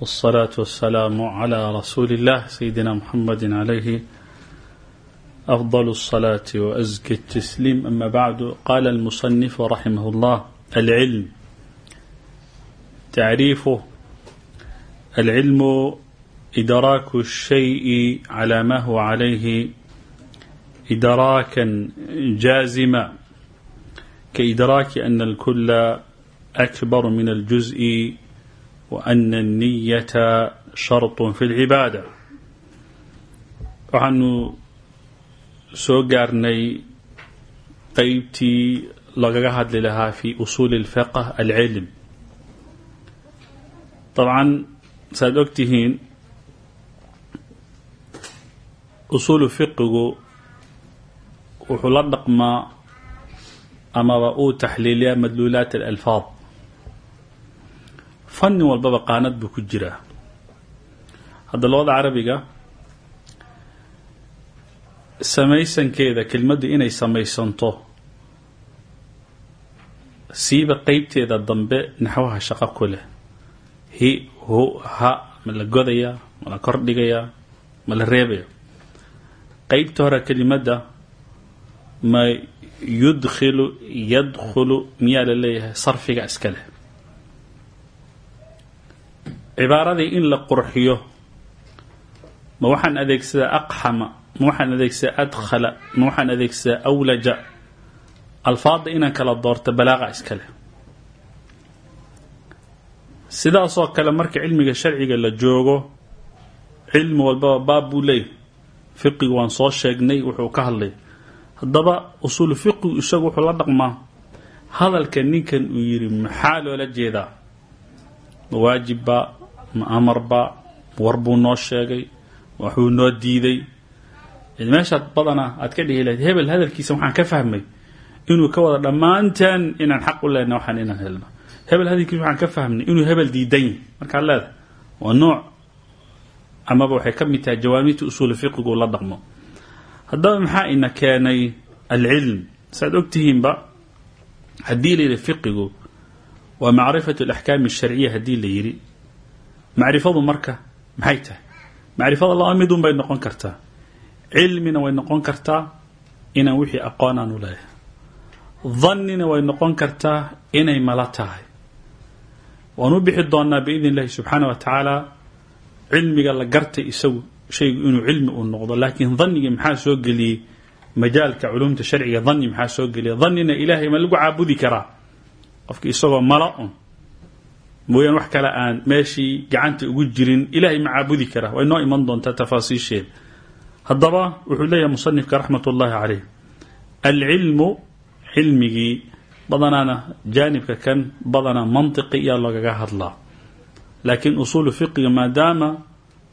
والصلاة والسلام على رسول الله سيدنا محمد عليه أفضل الصلاة وأزكى التسليم أما بعد قال المصنف رحمه الله العلم تعريفه العلم إدراك الشيء على ما هو عليه إدراكا جازما كإدراك أن الكل أكبر من الجزء وأن النية شرط في العبادة waxaanu soo gaarnay qeybtii lagaga hadli lahaa fi usuuli اlfiqh alcilm dabcan saad og tihiin usuulu fiqigu wuxuu la dhaqmaa amaba uu taxliiliyaa madluulaat alalfaad fanni walbaba qaanad buu ku jiraa. Hadda luqada carabiga samaysankeeda kelmaddu inay samaysanto siiba qeybteeda dambe naxwaha shaqo ku leh. Hi hu ha ma la godayaa ma la kordhigayaa ma la reebaya qeybta hore kelimadda ma yudkhilu yadkhulu miyaa la leeyahay sarfiga iska leh cibaaradii in la qurxiyo. Ma waxaan adeegsadaa aqxama ma waxaan adeegsadaa adkhala ma waxaan adeegsadaa awlaja. Alfaadda inaan kala doorto balaaqa iska leh. Sidaasoo kale marka cilmiga sharciga la joogo cilmi walbaba baab buu leeyahy fiqigu waan soo sheegnay wuxuu ka hadlay. Haddaba usuulu fiqigu isagu wuxuu la dhaqmaa. Hadalka ninkan uu yidhi maxaa loola jeedaa? Ma waajibba ma amarba war buu noo sheegay waxbuu noo diiday. Meeshaad badanaa aad ka dhihi lahayd hebel hadalkiisa waxaan ka fahmay inuu ka wada dhammaanteen inaan xaq u lehna waxaan inaan helno. Hebel hadalkiisa waxaan ka fahmnay inuu hebel diidan yahy markaad leedahay waa nooc amaba waxay ka mid tahay jawaamiirta usuula fiqigu la dhaqmo. Haddaba maxaa ina keenay alcilm? Saaad ogtihiinba haddii la yidhi fiqigu waa macrifatu alaxkaami alsharciya haddii la yidhi macrifadu marka maxay tahay? Macrifada laba midun bay noqon kartaa. Cilmina way noqon kartaa inaan wixii aqoon aan leeyahay. Dannina way noqon kartaa inay mala tahay. Waan u bixi doonaa biidn illahi subxaana wa tacaala cilmiga la gartay isagu shaygu inuu cilmi uu noqdo laakiin dannigii maxaa soo geliyey? Majaalka culumta sharciga danni maxaa soo geliyay dannina ilaahay ma lagu caabudi karaa? Qofki isagoo mala un mooyaan wax kale aan meeshii gacanta ugu jirin ilahay ma caabudi karaa way noo iman doontaa tafaasiisheeda haddaba wuxuu leeyahay musanifka raxmat ullaahi caleyh alcilmu cilmigii badanaana jaanibka kan badanaa mantiqi iyaa loogaga hadlaa. Laakiin usuulu fiqiga maadaama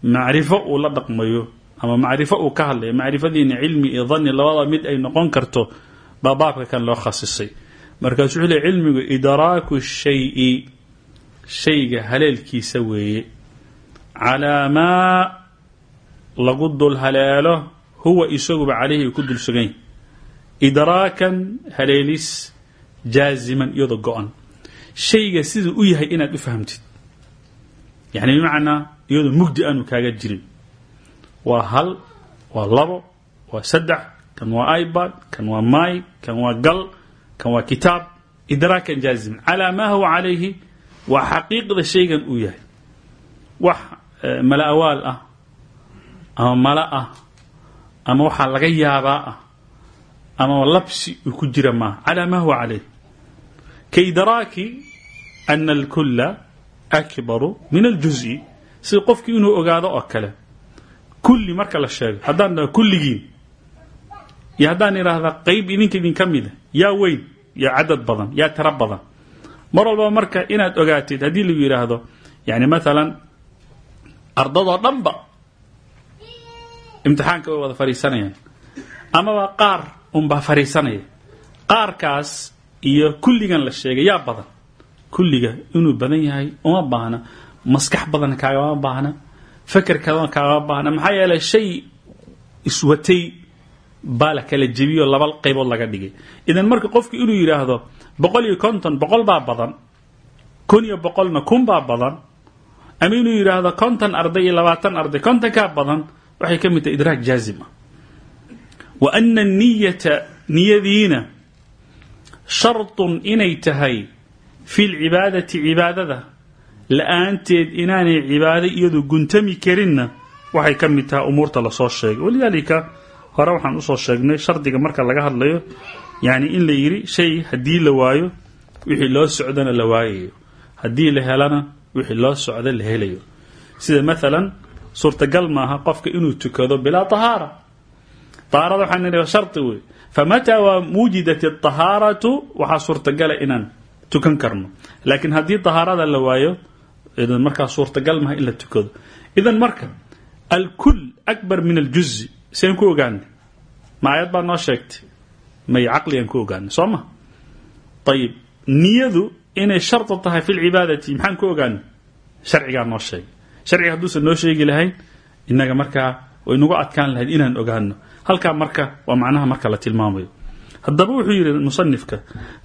macrifo uu la dhaqmayo ama macrifo uu ka hadlayo macrifadiina cilmi iyo danni labada mid ay noqon karto baa baabka kan loo khasisay. Markaasuu wuxuu leey cilmigu idraaku shayi shayga haleelkiisa weeye. Calaa maa lagu dul haleelo huwa isaguba caleyhi ay ku dul sugany idraakan haleelis jaaziman iyadoo go-an. Shayga siduu u yahay inaad u fahamtid. Yani bimacnaa iyadoo mugdi aanu kaaga jirin. Waa hal waa labo waa saddex kan waa ibad kan waa may kan waa gal kan waa kitaab idraakan jaaziman calaa maa huwa calayhi waa xaqiiqda shaygan uu yahay. Wax mala awaal ah ama mala ah ama waxaa laga yaabaa ah ama labsi uu ku jira maaha calaa maa huwa calayh. Kaidraaki ana alkula akbaru min aljuzi. Sida qofkii inuu ogaado oo kale kulli marka la sheego haddaan dhaho kulligiin iyo haddaan idhaahda qeyb idinka idinka mida yaa weyn yaa cadad badan yaa tiro badan mar walbaba marka inaad ogaatid haddii lagu yidhaahdo yani maalan ardadoo dhanba imtixaanka way wada fadhiisanayaan amaba qaar unbaa fadhiisanaya qaarkaas iyo kulligan la sheegay yaa badan. Kulliga inuu badan yahay uma baahna. Maskax badan kaagama baahna. Feker kadan kaagama baahna. Maxaa yeelay shay iswatay baa la kala jebiyo laba qaybood laga dhigay. Idan marka qofku inuu yidhaahdo boqol iyo konton boqol baa badan. Kun iyo boqolna kun baa badan. Ama inuu yidhaahdo konton arday iyo labaatan arday kontonkaa badan waxay ka mid tahay idraag jaazim ah. Wa ana niyata niyadiina shartun inay tahay fi lcibaadati cibaadada la'aanteed inaanay cibaado iyadu guntami karinna waxay ka mid tahay umuurta la soo sheegay. Walidaalika hore waxaan u soo sheegnay shardiga marka laga hadlayo yani in la yidhi shay haddii la waayo wixii loo socdana la waayayo haddii la helana wixii loo socda la helayo. Sida maalan suurtagal maaha qofka inuu tukado bilaa tahaara. Tahaarada waxaan nidhi shardi wey famataa waa wujidat ahaaratu waxaa suurtagala inaan tukan karno. Laakiin haddii tahaarada la waayo markaa suurtagal maha in la tukado. Idan marka alkul akbar min aljuzi seen ku ogaanay? Ma ayad baa noo sheegtay may caqligan ku ogaanay soo ma niyadu inay shardi tahay fi lcibaadati maxaan ku ogaanay sharcigaa noo sheegay sharciga hadduusan noo sheegi lahayn inaga markaa way nagu adkaan lahayd inaan ogaano halkaa marka waa macnaha marka la tilmaamayo. Haddaba wuxuu yidhi musanifka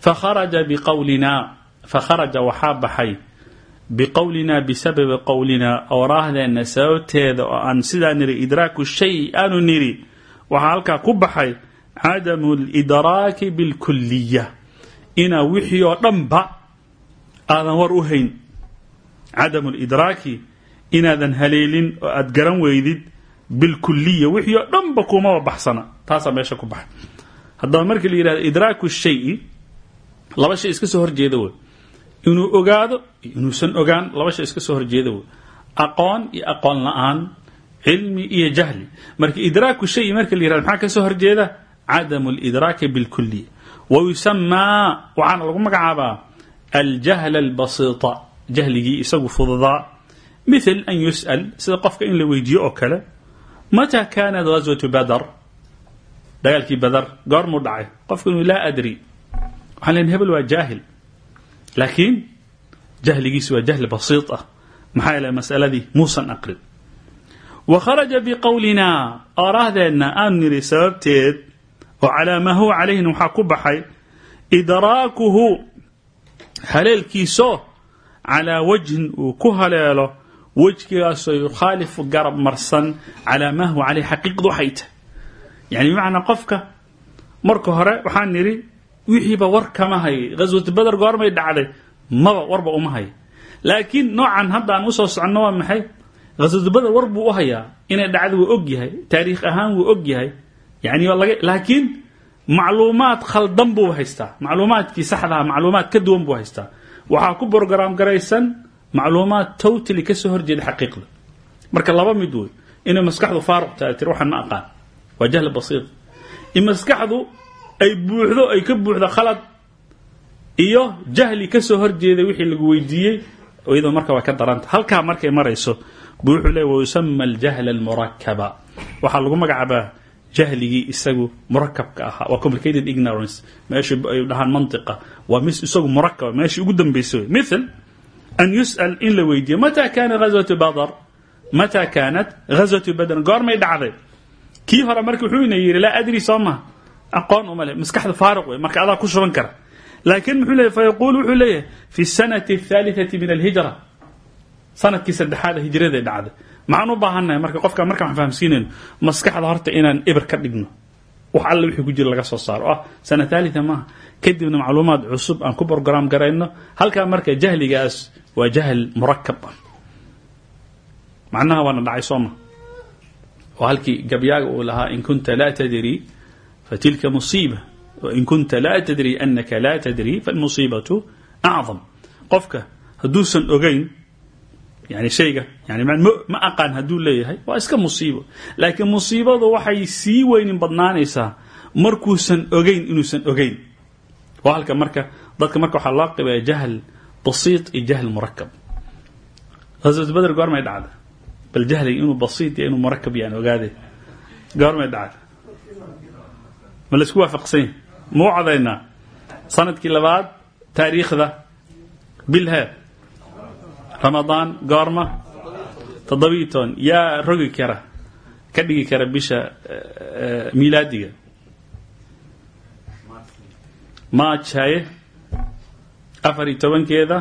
fakharaja biqawlinaa fakharaja waxaa baxay biqowlinaa bisababi qowlinaa awraahdeenna sababteeda oo aan sidaa niri idraaku shay aanu niri waxaa halkaa ku baxay cadamu lidraaki bilkuliya inaa wixii oo dhanba aadan war u hayn cadamu lidraaki inaadan haleelin oo aad garan weydid bilkuliya wixii oo dhanba kumaba baxsana taasaa meesha ku baxay haddaba markii la yidhahdo idraaku shayi laba shay iska soo horjeeda inuu ogaado iyo inuusan ogaan laba shay iska soo horjeeda aqoon iyo aqoon la'aan cilmi iyo jahli marka idraaku shayi marka la yihahdo maxaa ka soo horjeeda cadamu lidraaki bilkuliya wa yusamaa waxaana lagu magacaabaa aljahl albasiita jahligii isagu fududaa mithal an yus'al sida qofka in la weydiiyo oo kale mata kanat ghaswatu badr dagaalkii badar goormuu dhacay qofka inuu laa adri waxaan len hebel waa jaahil laakiin jahligiisi waa jahli basiit ah maxaa yeele masaladii muusan aqrin wa kharaja oo calaa maa huwa calayhin waxaa ku baxay idraakuhu haleelkiisoo calaa wajhin uu ku haleelo wejkigaasoo yukhaalifu garab marsan calaa maa huwa caleyh xaqiiqdu waxay tahay. Yani bimacnaa qofka marka hore waxaan nidhi wixiiba war kama hayay ghaswatu bader goormay dhacday maba warba uma haya laakiin noocan hadda aan u soo soconno waa maxay? Ghaswatu bader war buu u hayaa inay dhacda wuu og yahay taariikh ahaan wuu og yahay yani laakiin macluumaad khaldan buu haystaa. Macluumaadkii saxdaha macluumaad ka duwan buu haystaa. Waxaa ku brograam garaysan macluumaad totally ka soo horjeeda xaqiiqda. Marka laba mid wey inay maskaxdu faaruq tahay tir waxaan ma aqaan. Waa jahl basiit in maskaxdu ay buuxdo ay ka buuxdo khalad iyo jahli ka soo horjeeday wixii lagu weydiiyey iyadoo marka waa ka daranta. Halkaa markay marayso buu wuxuu leey wayusama aljahla almurakaba waxaa lagu magacaabaa jahligii isagu murakabka ahaa. Waa complicated ignorance. Meesha ay dhahaan mantiqa. Waa mis isagu murakaba meeshii ugu dambaysa wey mithal an yus'al in la weydiiyo mata kana ghazwatu badr? Mata kanat ghazwatu badr. Goormay dhacday. Kii hore marka wuxuu ina yidhi laa adri soo maha aqoon uma leh. Maskaxda faaruq wey marka adaa ku shuban kara. Laakiin muxuu leeyahy fayaquulu wuxuu leeyahay fi sanati athaalithati min alhijra. Sanadkii saddexaad hijraday dhacday maxaan u baahannahay marka qofka marka waxaan fahamsiinayno maskaxda horta inaan eber ka dhigno. Wax alle wixii ku jira laga soo saaro. Ah sana thaalita maaha kadibna macluumaad cusub aan ku brograam garayno. Halkaa marka jahligaas waa jahl murakab ah. Macnaha waana dhacay sooma oo halkii gabyaaga uu lahaa in kunta laa tadri fatilka musiiba. Wain kunta laa tadri anaka laa tadri falmusiibatu acdam qofka hadduusan ogayn yani shayga yani ma aqaan hadduu leeyahay waa iska musiibo. Laakiin musiibadu waxay sii weynin badnaanaysaa markuusan ogeyn inuusan ogeyn. Waa halka marka dadka marka waxaa loo qibaya jahl basiit iyo jahl murakab ghaswat badr goormay dhacda bal jahliga inuu basiit iyo inuu murakab yaan ogaade. Goormay dhacay ma la isku waafaqsan yahi mau codaynaa sannadkii labaad taariikhda bilheer ramadaan goorma toddobiiyo toban yaa rogi kara ka dhigi kara bisha miilaadiga march haye afar iyo tobankeeda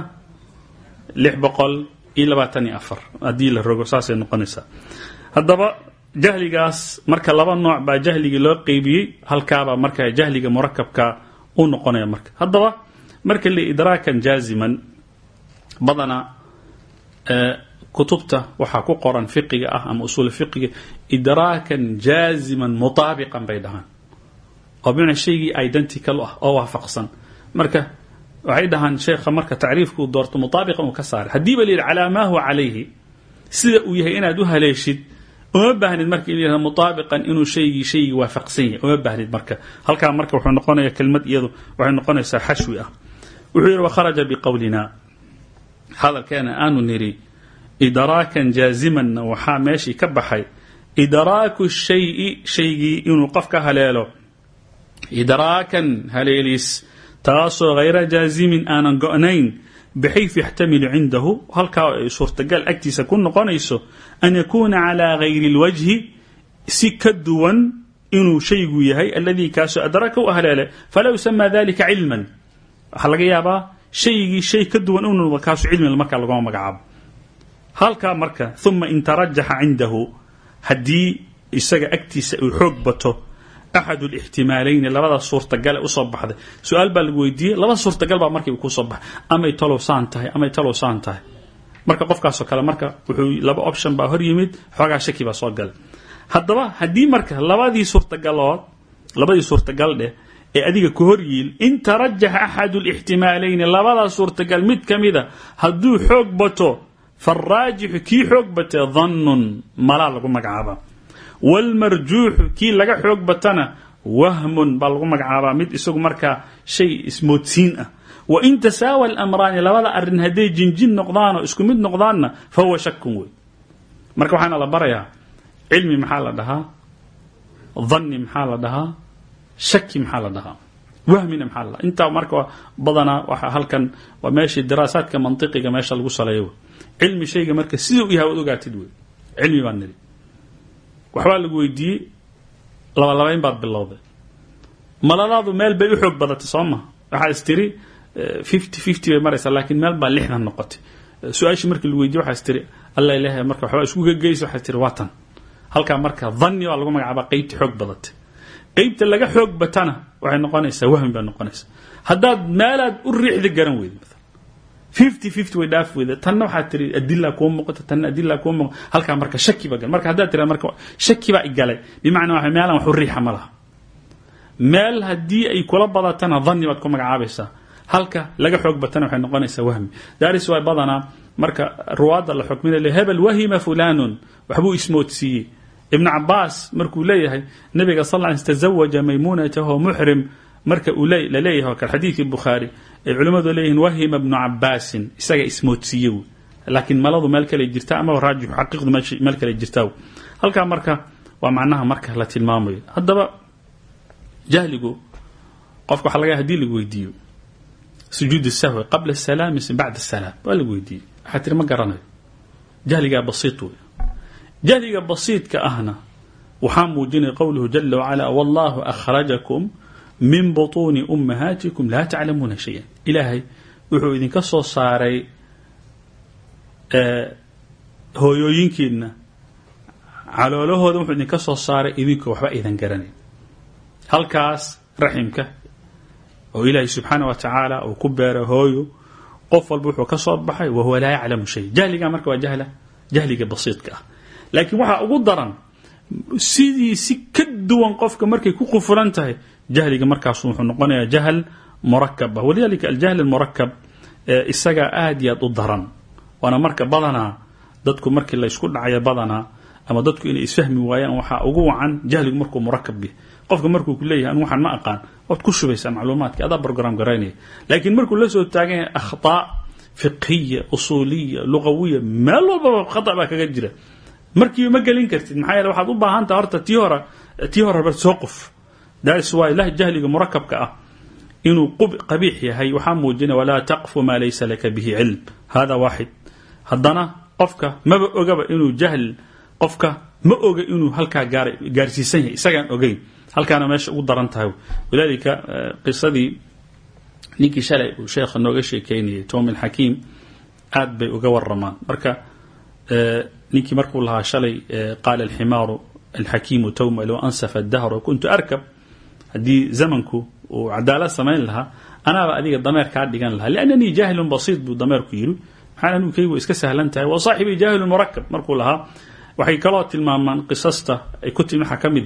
lix boqol iyo labaatan iyo afar. Haddii la rogo saasay noqonaysaa. Haddaba jahligaas marka laba nooc baa jahligii loo qeybiyey halkaabaa marka jahliga murakabka u noqonaya marka. Haddaba marka li idraakan jaaziman badana kutubta waxaa ku qoran fiqiga ah ama usuul fiqiga idraakan jaaziman mutaabiqan bay dhahaan. Oo bimacnaa shaygii identical ah oo waafaqsan. Marka waxay dhahaan sheekha marka tacriifka uu doorto mutaabiqan uu ka saaray haddiiba la yidhi calaa maa huwa calayhi sida uu yahay inaad u haleeshid uma baahnid marka in yidhahdo mutaabiqan inuu shaygii shaygii waafaqsan yahay. Uma baahnid marka. Halkaa marka wuxuu noqonaya kelmad iyadu waxay noqonaysaa xashwi ah. Wuxuu yidhi wakharaja biqowlina hadalkeena aanu niri idraakan jaazimanna waxaa meeshii ka baxay idraaku shayi shaygii inuu qofka haleelo. Idraakan haleelis taasoo hayra jaazimin aanan go-nayn bixayfu yaxtamilu cindahu halkaa ay suurtagal agtiisa ku noqonayso an yakuuna calaa gayri اlwajhi si ka duwan inuu shaygu yahay aladii kaasoo adraka u haleelay falaa yusamaa dalika cilman. Waxaa laga yaabaa shaygii shay ka duwan inuu noqdo kaasu cilmi markaa lagoma magacaabo. Halkaa marka uma in tarajaxa cindahu haddii isaga agtiisa uu xoog bato axad lixtimaalayni labada suurtagale u soo baxday. Su'aal baa lagu weydiiyey laba suurtagal baa markiiba ku soo baxay. Amay talow saan tahay amay talow saan tahay. Marka qofkaasoo kale marka wuxuu laba option baa hor yimid xoogaa shaki baa soo galay. Haddaba haddii marka labadii suurtagalood labadii suurtagal dheh ee adiga ku hor yiil in tarajaxa axad lixtimaalayni labada suurtagal mid ka mida hadduu xoog bato faraajixu kii xoog batee dannun malaa lagu magacaaba. Wlmarjuuxu kii laga xoog batana wahmun baa lagu magacaabaa mid isagu markaa shay ismoodsiin ah. Wain tasaawa alamraani labada arrin hadday jinjin noqdaan isku mid noqdaanna fa huwa shakun wey marka waxaana la barayaa cilmi maxaa la dhahaa? Dhanni maxaa la dhahaa shaki maxaa la dhahaa? Wahmina maxaa la dhahaa? Marka badanaa waxa halkan waa meeshii diraasaadka mantiqiga meesha lagu saleeyo. Wey cilmi shayga marka siduu yahay waad ogaatid wey. Cilmi baan nidhi. Waxbaa lagu weydiiyey labalabayn baad bilowday. Maladaadu meel bay u xoog badatay soo ma? Waxaad is tiri fifty bay maraysaa laakiin meel baa lixdan noqotay. Su'aashii markii lagu weydiye waxaa is alla ilahay marka waxbaa isku gegeysa waxaa is tiri waa marka dhanni baa lagu magacaabaa qeybta xoog badatay qeybta laga xoog batana waxay noqonaysaa wahmi bay noqonaysaa. Haddaad meelaad u riixda garan fifty way dhaaf weyda tanna waxaad tiri adila kuu muuqata tanna adila kuu muuqata. Halkaa marka shaki ba gal marka haddaad tira marka shaki baa igalay bimacnaa waxa meelan wax u riixa ma laha. Meel ay kula badatana dhanni baad ku magacaabaysaa halka laga xoog batana waxay noqonaysaa wahmi. Daris waa badanaa marka ruwaadda la xukminay hebel wahima fulanun. Waxbuu ismoodsiiyey ibnu cabaas markuu leeyahay nabiga sal tazawaja maymunatahu muxrim marka uu la leeyahay oo kale xadiidkii bukhaari ay culimmadu leeyihiin wahima isaga ismoodsiiye laakiin maladu meel kale jirta ama raajixu xaqiiqdu meel kale jirtaa halkaa marka waa macnaha marka la tilmaamayo. Haddaba jahligu qofka waxa haddii lagu weydiiyo sujuud sahwi qabla salaam mise bacda salaam waa lagu weydiiyey waxaa tiri ma garanayo. Jahligaa basiit jahliga basiidka ahna waxaa muujinaya qowluhu jala wacala wallahu akhrajakum min butuuni ummahaatikum laa taclamuuna shay-an. Ilaahay wuxuu idinka soo saaray hooyooyinkiina caloolahooda wuxuu idinka soo saaray idinkoo waxba idan garanayn halkaas raximka oo ilaahay subxaana wa tacaala uu ku beeray hooyo qof walba wuxuu ka soo baxay wahuwa laa yaclamu shay. Jahliga ah laakiin waxaa ugu daran sidii si ka duwan qofka markay ku qufulan tahay jahliga markaas wuxuu noqonayaa jahl murakab ah. Aljahl murakab isagaa aad iyo aad u daran. Waana marka badanaa dadku markii laysku dhacayo badanaa ama dadku inay isfahmi waayaan waxaa ugu wacan jahligu markuu murakab yahay. Qofka markuu ku leeyahay anu waxaan ma aqaan waad ku shubaysaa macluumaadki adaa brogram garaynaya laakiin markuu la soo taagan yahay akhطaa fiqhiya usuuliya lugawiya meel walbaba khata baa kaga jira markiiba ma gelin kartid maxaa yeele waxaad u baahan taha horta tii hore tii hore bar soo qof jahliga murakabka ah inuu qabiix yahay waxaa muujinaya walaa taqfu maa laysa laka bihi cilm. Hada waaxid haddana qofka maba ogaba inuu jahl qofka ma oga inuu halkaa gaarsiisan yahay. Isagaan ogeyn. Halkaana meesha ugu daran tahay. Walidaalika qisadii ninkii shalay uu sheekha nooga sheekeynayay tom alxakiim aad bay uga waramaan marka ninkii markuu lahaa shalay qaala alximaaru alxakiimu towma low ansafa dahro kuntu arkab haddii zamanku uu cadaalad samayn lahaa anaaba adiga dameer kaa dhigan lahaa liannanii jaahilun basiid buu dameerku yidhi. Maxaan anugu kaygu iska sahlan tahay wa saaxibii jaahilun murakab markuu lahaa waxay kaloo tilmaamaan qisasta ay ku timi waxaa ka mid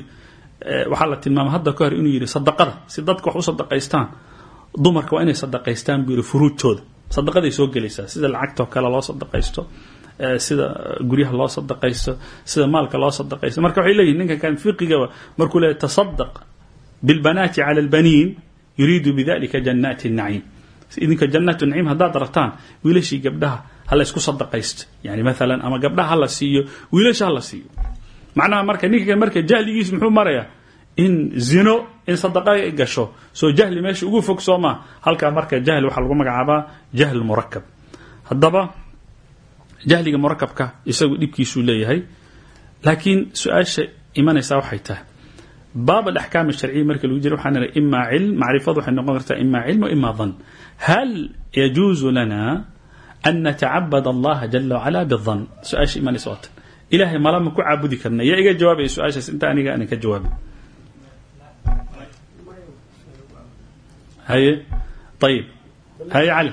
waxaa la tilmaama hadda ka hor inuu yidhi sadaqada si dadka wax u sadaqaystaan dumarka waa inay sadaqaystaan buu yidhi furuujtooda. Sadaqaday soo gelaysaa sida lacagtoo kale loo sadaqaysto sida guryaha loo sadaqaysto sida maalka loo sadaqaysto. Marka waxay leeyihiin ninkan kan fiqigaba markuu leeyahy tasadaq bilbanaati cala albaniin yuriidu bidalika jannaati naciim. Idinka jannaatu naciim haddaad rabtaan wiilashii gabdhaha hala isku sadaqaysto yani maalan ama gabdhaha hala siiyo wiilasha hala siiyo. Macnaha marka ninka marka jahligiisu muxuu marayaa? In zino in sadaqa gasho. Soo jahli meesha ugu fog soo marka jahl waxaa lagu magacaabaa jahl murakab haddaba jahliga murakabka isagu dhibkiisuu leeyahay. Laakiin su'aasha imanaysaa waxay tahay. Baab alaxkaam alsharciya marka lagu jira waxaan nidha imaa cilm macrifadu waxay noqon kartaa imaa cilm imaa dan hal yajuuzu lana an natacabad allaha jala wacala bidan su'aasha imanaysa waatan ilahay malama ku caabudi karna. Yaa iga jawaabaya su'aashaas inta aniga aanan ka jawaabin haye? Ayib haye cali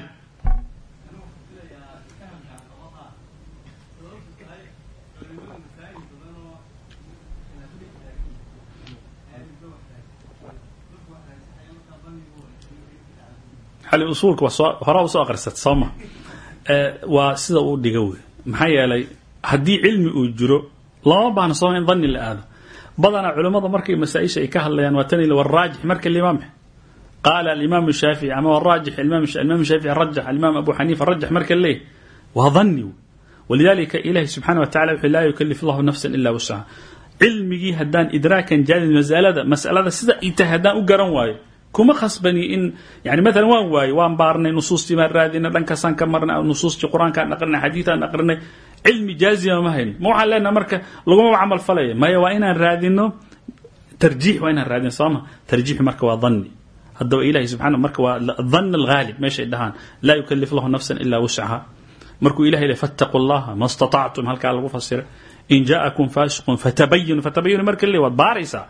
xali usuulka horaa u soo aqrisat sooma waa sida uu dhiga wey maxaa yeelay haddii cilmi uu jiro lama baahna sooma in dani la aado. Badanaa culimmada markay masaa-isha ay ka hadlayaan waa tan waraajix marka limaam. Qaala alimaam shaafici ama waraajix imaam shaafici rajax alimaam abu xaniifa rajax marka leeyahy waa dani walidalika ilahi subxana wa wuxuu laa yukalif allahu nafsan ila wasaha cilmigii haddaan idraakan jaadin masalada masalada sida ay haddaan u garan waayo kuma khasbani in yani maalan waan waayey waan baarnay nusuustii baan raadinay dhankaasaan ka marnay nusuustii qur'aankaan aqrinay xadiitaan aqrinay cilmi jaazima ma haynin ma waxaan leenaha marka lagumaba camal falaya maya waa inaan raadino tarjiix waa inaan raadino sooma tarjiixu marka waa dhanni. Haddaba ilahi subxana marka waa dhan alghaalib meeshay dhahaan. Laa yukalif lahu nafsan ilaa wuscaha markuu ilahay le fattaquu llaha ma lagu fasiray in jaa'akum faasiqun fatabayinu fatabayinu marka le waad baaraysaa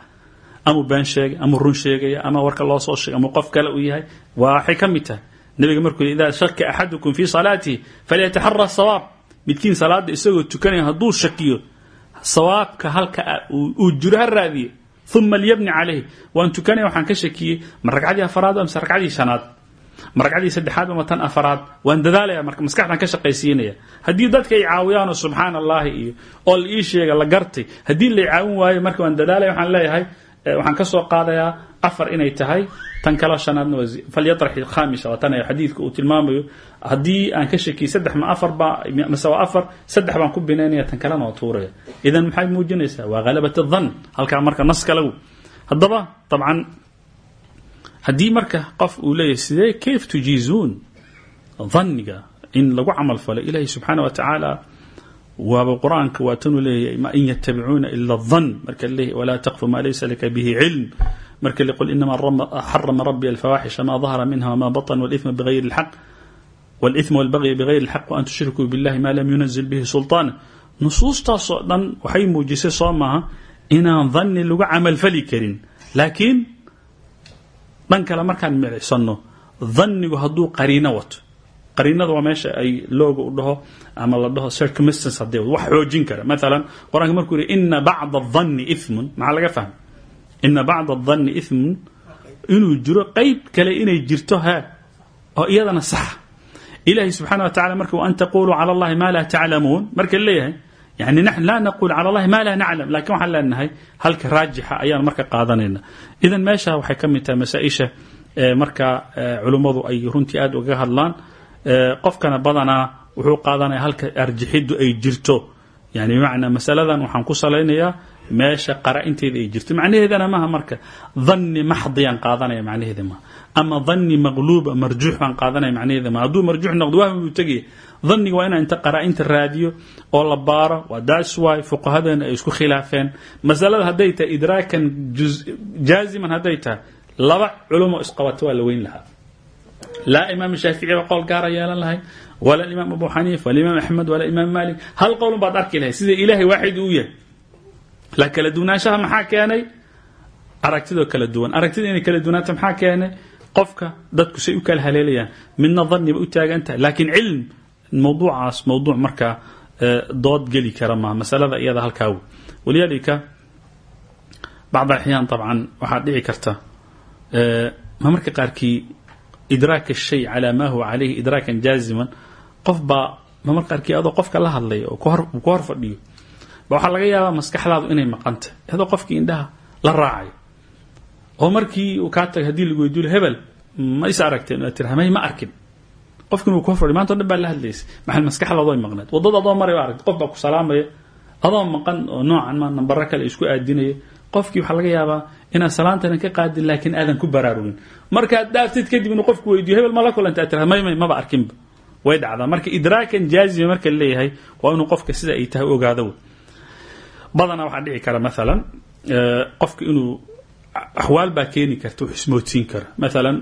amau been sheegay amau run sheegaya ama warka loo soo sheegay ama qof kale uu yahay waxay ka mid tahay. Nabiga markuu idaa shaka axadukum fii salaatihi falyataxara sawaab. Midkiin salaada isagoo tukanaya hadduu shakiyo sawaabka halka uu jiro ha raadiye. Uma lyabni calayh waan tukanaya waxaan ka shakiyey. Ma ragcadii afaraad mise ragcadii shanaad? Saddexaad ama tan afaraad? Waan dadaalaya marka maskaxdan ka shaqaysiinaya. Haddii dadka ay caawiyaanoo iyo oo ii sheega la gartay haddii lay caawin waayo marka waan dadaalaya waxaan leeyahay waxaan ka soo qaadayaa afar inay tahay tan kalo shanaadna waa falyatrax khamisa waa tan xadiidka uu tilmaamayo. Haddii aan ka shakiyey saddex ma afar ba mase waa afar saddex baan ku binaynaya tan kalena tuuraya. Idan maxay muujinaysaa? Waa halabat dhan halkaa marka nas kalagu haddaba dabcan haddii marka qof uu leeyahay sidee kayf tujiizuun dhanniga in lagu camal falo ilaahi subxaana wa tacaala waaba qur-aanka waa tanuu leeyahay ma in yatabicuuna ila dhan marka leeyahy walaa taqfu ma laysa laka bihi cilm marka le qul inama xarama rabbi alfawaaxisha ma dahara minha wma baطn wاlإثma bغayri الxaq wاlإثma wاlbagyi bغayri الxaq وan tushrikuu biاllahi ma lam yunazil bihi sulطaana nusuustaasoo dhan waxay muujisay soo maaha inaan dhanni lagu camalfali karin laakiin dhan kale markaan milicsano dhannigu hadduu qariino wato qariinada waa meesha ay looga u dhaho ama la dhaho circumstance hadee wax xoojin kara maalan qur'aanka markuu yihi ina bacda adanni imun maxaa laga fahmay ina bacda adanni imun inuu jiro qeyb kale inay jirto ha oo iyadana saxa ilaahay subxana wa tacala marka an taquluu cala allahi maa laa taclamuun marka leeyahay yani naxnu laa naquul cala allahi maa laa naclam laakiin waxaan leenahay halka raajixa ayaan marka qaadanayna. Idan meesha waxay ka mid tahay masaaisha marka culummadu ay runtii aad ugaga hadlaan qofkana badanaa wuxuu qaadanaya halka arjixiddu ay jirto. Yani bimacnaa masaladan waxaan ku salaynayaa meesha qara-inteeda ay jirto. Macnaheedana maaha marka dhanni maxdiyaan qaadanaya macnaheeda maaha. Ama dhanni maqluuba marjuux baan qaadanaya macnaheeda maaha. Hadduu marjuux noqdo wahmi buu tegaya dhanniga waa inaa inta qara-inta raadiyo oo la baaro. Waa that's why fuqahadeena ay isku khilaafeen. Masalada hadday tahay idraakan jaaziman hadday tahay laba culumo isqabato waa la weyn lahaa laa imaam shaafici ba qowl gaara yeelan lahay wala imaam abu xaniif wala imaam axmed wala imaam malik hal qowlun baad arki lahay sida ilaahay waaxid uu yahay la kala duwanaanshaha kala duwan aragtida inay kala duwanaanta maxaa keenay qofka dadku say u kala haleelayaan midna dhanniba u taagan tahay laakiin cilm mawduucaas mawduuc markaa dood geli kara maaha masalada iyada halkaa wey walidaalika bacd axyaan dabcan waxaa dhici karta marmarka qaarkii idraaka shay calaa maa huwa calayhi idraakan jaaziman qof baa marmarka qaarkii adoo qofka la hadlaya oo ku hor fadhiyo ba laga yaabaa maskaxdaadu inay maqanta adoo qofkii indhaha la raacayo oo markii uu kaa tagay haddii lagu weydiyo hebel ma is aragteen waa tiri hamay ma arkin qofkin uu ku horfadhiyo maanta o dhan baa la hadlaysay maxal maskaxdaadu ay maqneed waddada adoo maray o aragtay qof ku salaamaya adoo maqan oo noocan ma nambaro kale isku aadinaya qofkii waxaa laga yaabaa inaad salaantana ka qaadin laakiin aadan ku baraarugin markaad dhaaftid kadib inuu qofku weydiyo hebel ma la kulanta tira may may maba arkinba way dhacdaa. Marka idraakan jaazima marka leeyahay waa inuu qofka sida ay tahay ogaado. Badanaa waxaa dhici kara maalan qofka inuu axwaal baa keeni karta wax kara maalan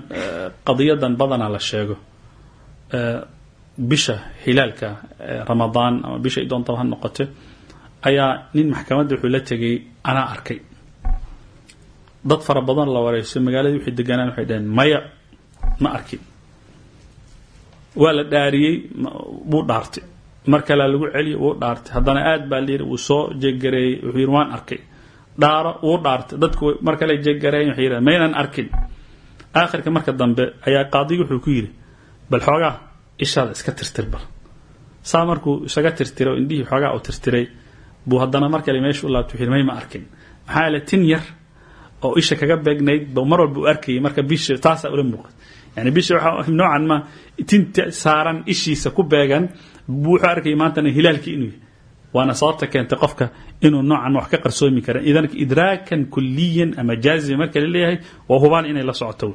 qadiyadan badanaa la sheego. Bisha hilaalka ramadaan ama bisha ay doontaba ha ayaa nin maxkamadda wuxuu la arkay dad fara badan la wareyso magaaladii wixii deganaan waxay dhaheen maya ma arkin waa la dhaariyey wuu dhaartay. Mar kalea lagu celiya wuu dhaartay. Haddana aad baa layidhi wuu soo jegareeyey wuxuu yidhi waan arkay. Dhaaro wuu dhaartay. Dadku mar kale jegareeyen waxay yidhahen maynan arkin. Aakhirka marka dambe ayaa qaadigi wuxuu ku yidhi bal xoogaa ishaada iska tirtir bal. Saa markuu isaga tirtiro indhihii xoogaa uu tirtiray buu haddana mar kale meesha u laabtay wuxuu yidhi may ma arkin. Maxaa yeele tin yar oo isha kaga beegnayd ba mar walba u arkayay marka bisha taasaa ula muuqat yani bisha waxaa noocan ma tinta saaran ishiisa ku beegan wuxuu arkayay maantana hilaalkii inuu waana sababta keentay qofka inuu noocan wax ka qarsoomi kara idan idraakan kuliyan ama jaazima marka la leeyahay waa hubaan inay la socoto.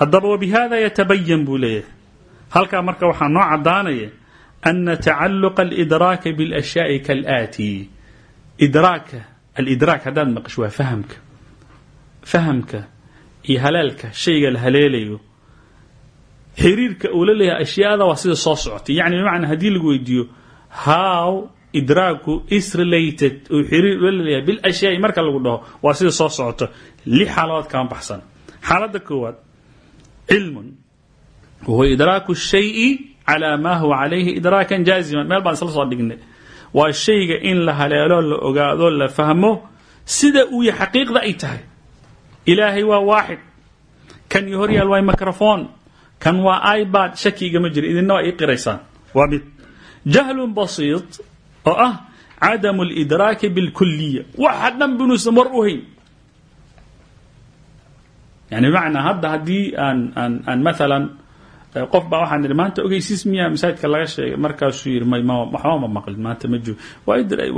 Haddaba wabihada yatabayan buu leeyahay. Marka waxaa noo cadaanaya ana tacaluqa alidraaka biاlashyaai kaalaati idraaka alidraak haddaad maqasho waa fahamka fahamka iyo haleelka shayga la haleelayo. Xiriirka uu la leeyahay ashyaada waa sida soo socotay. Yani bimacnaa haddii lagu weydiiyo how idraaku is related uu xiriir ula leeyahay bilashyaai marka lagu dhaho waa sida soo socoto. Lix xaaladood kama baxsan. Xaaladda koowaad cilmun wahuwa idraaku shayi calaa maa huwa calayhi idraakan jaaziman. Meel baan isla soo dhignay. Waa shayga in la haleelo la ogaado la fahmo sida uu yahay xaqiiqda ay tahay ilaahay waa waaxid. Kan iyo horyaal waa microphone. Kan waa ibad shaki igama jira idinna waa ii qiraysaan. Waa mid. Jahlun basiit oo ah cadamu lidraaki bilkuliya waxa dhan binuusan war u hayn. Yani bimacnaa hadda haddii aan aan aan maalan qof baa waxaan idhi maanta ogeysiis miyaa? Masaajidka laga sheegay. Markaasuu yidhi ma waxba ma maqlin maanta ma joogo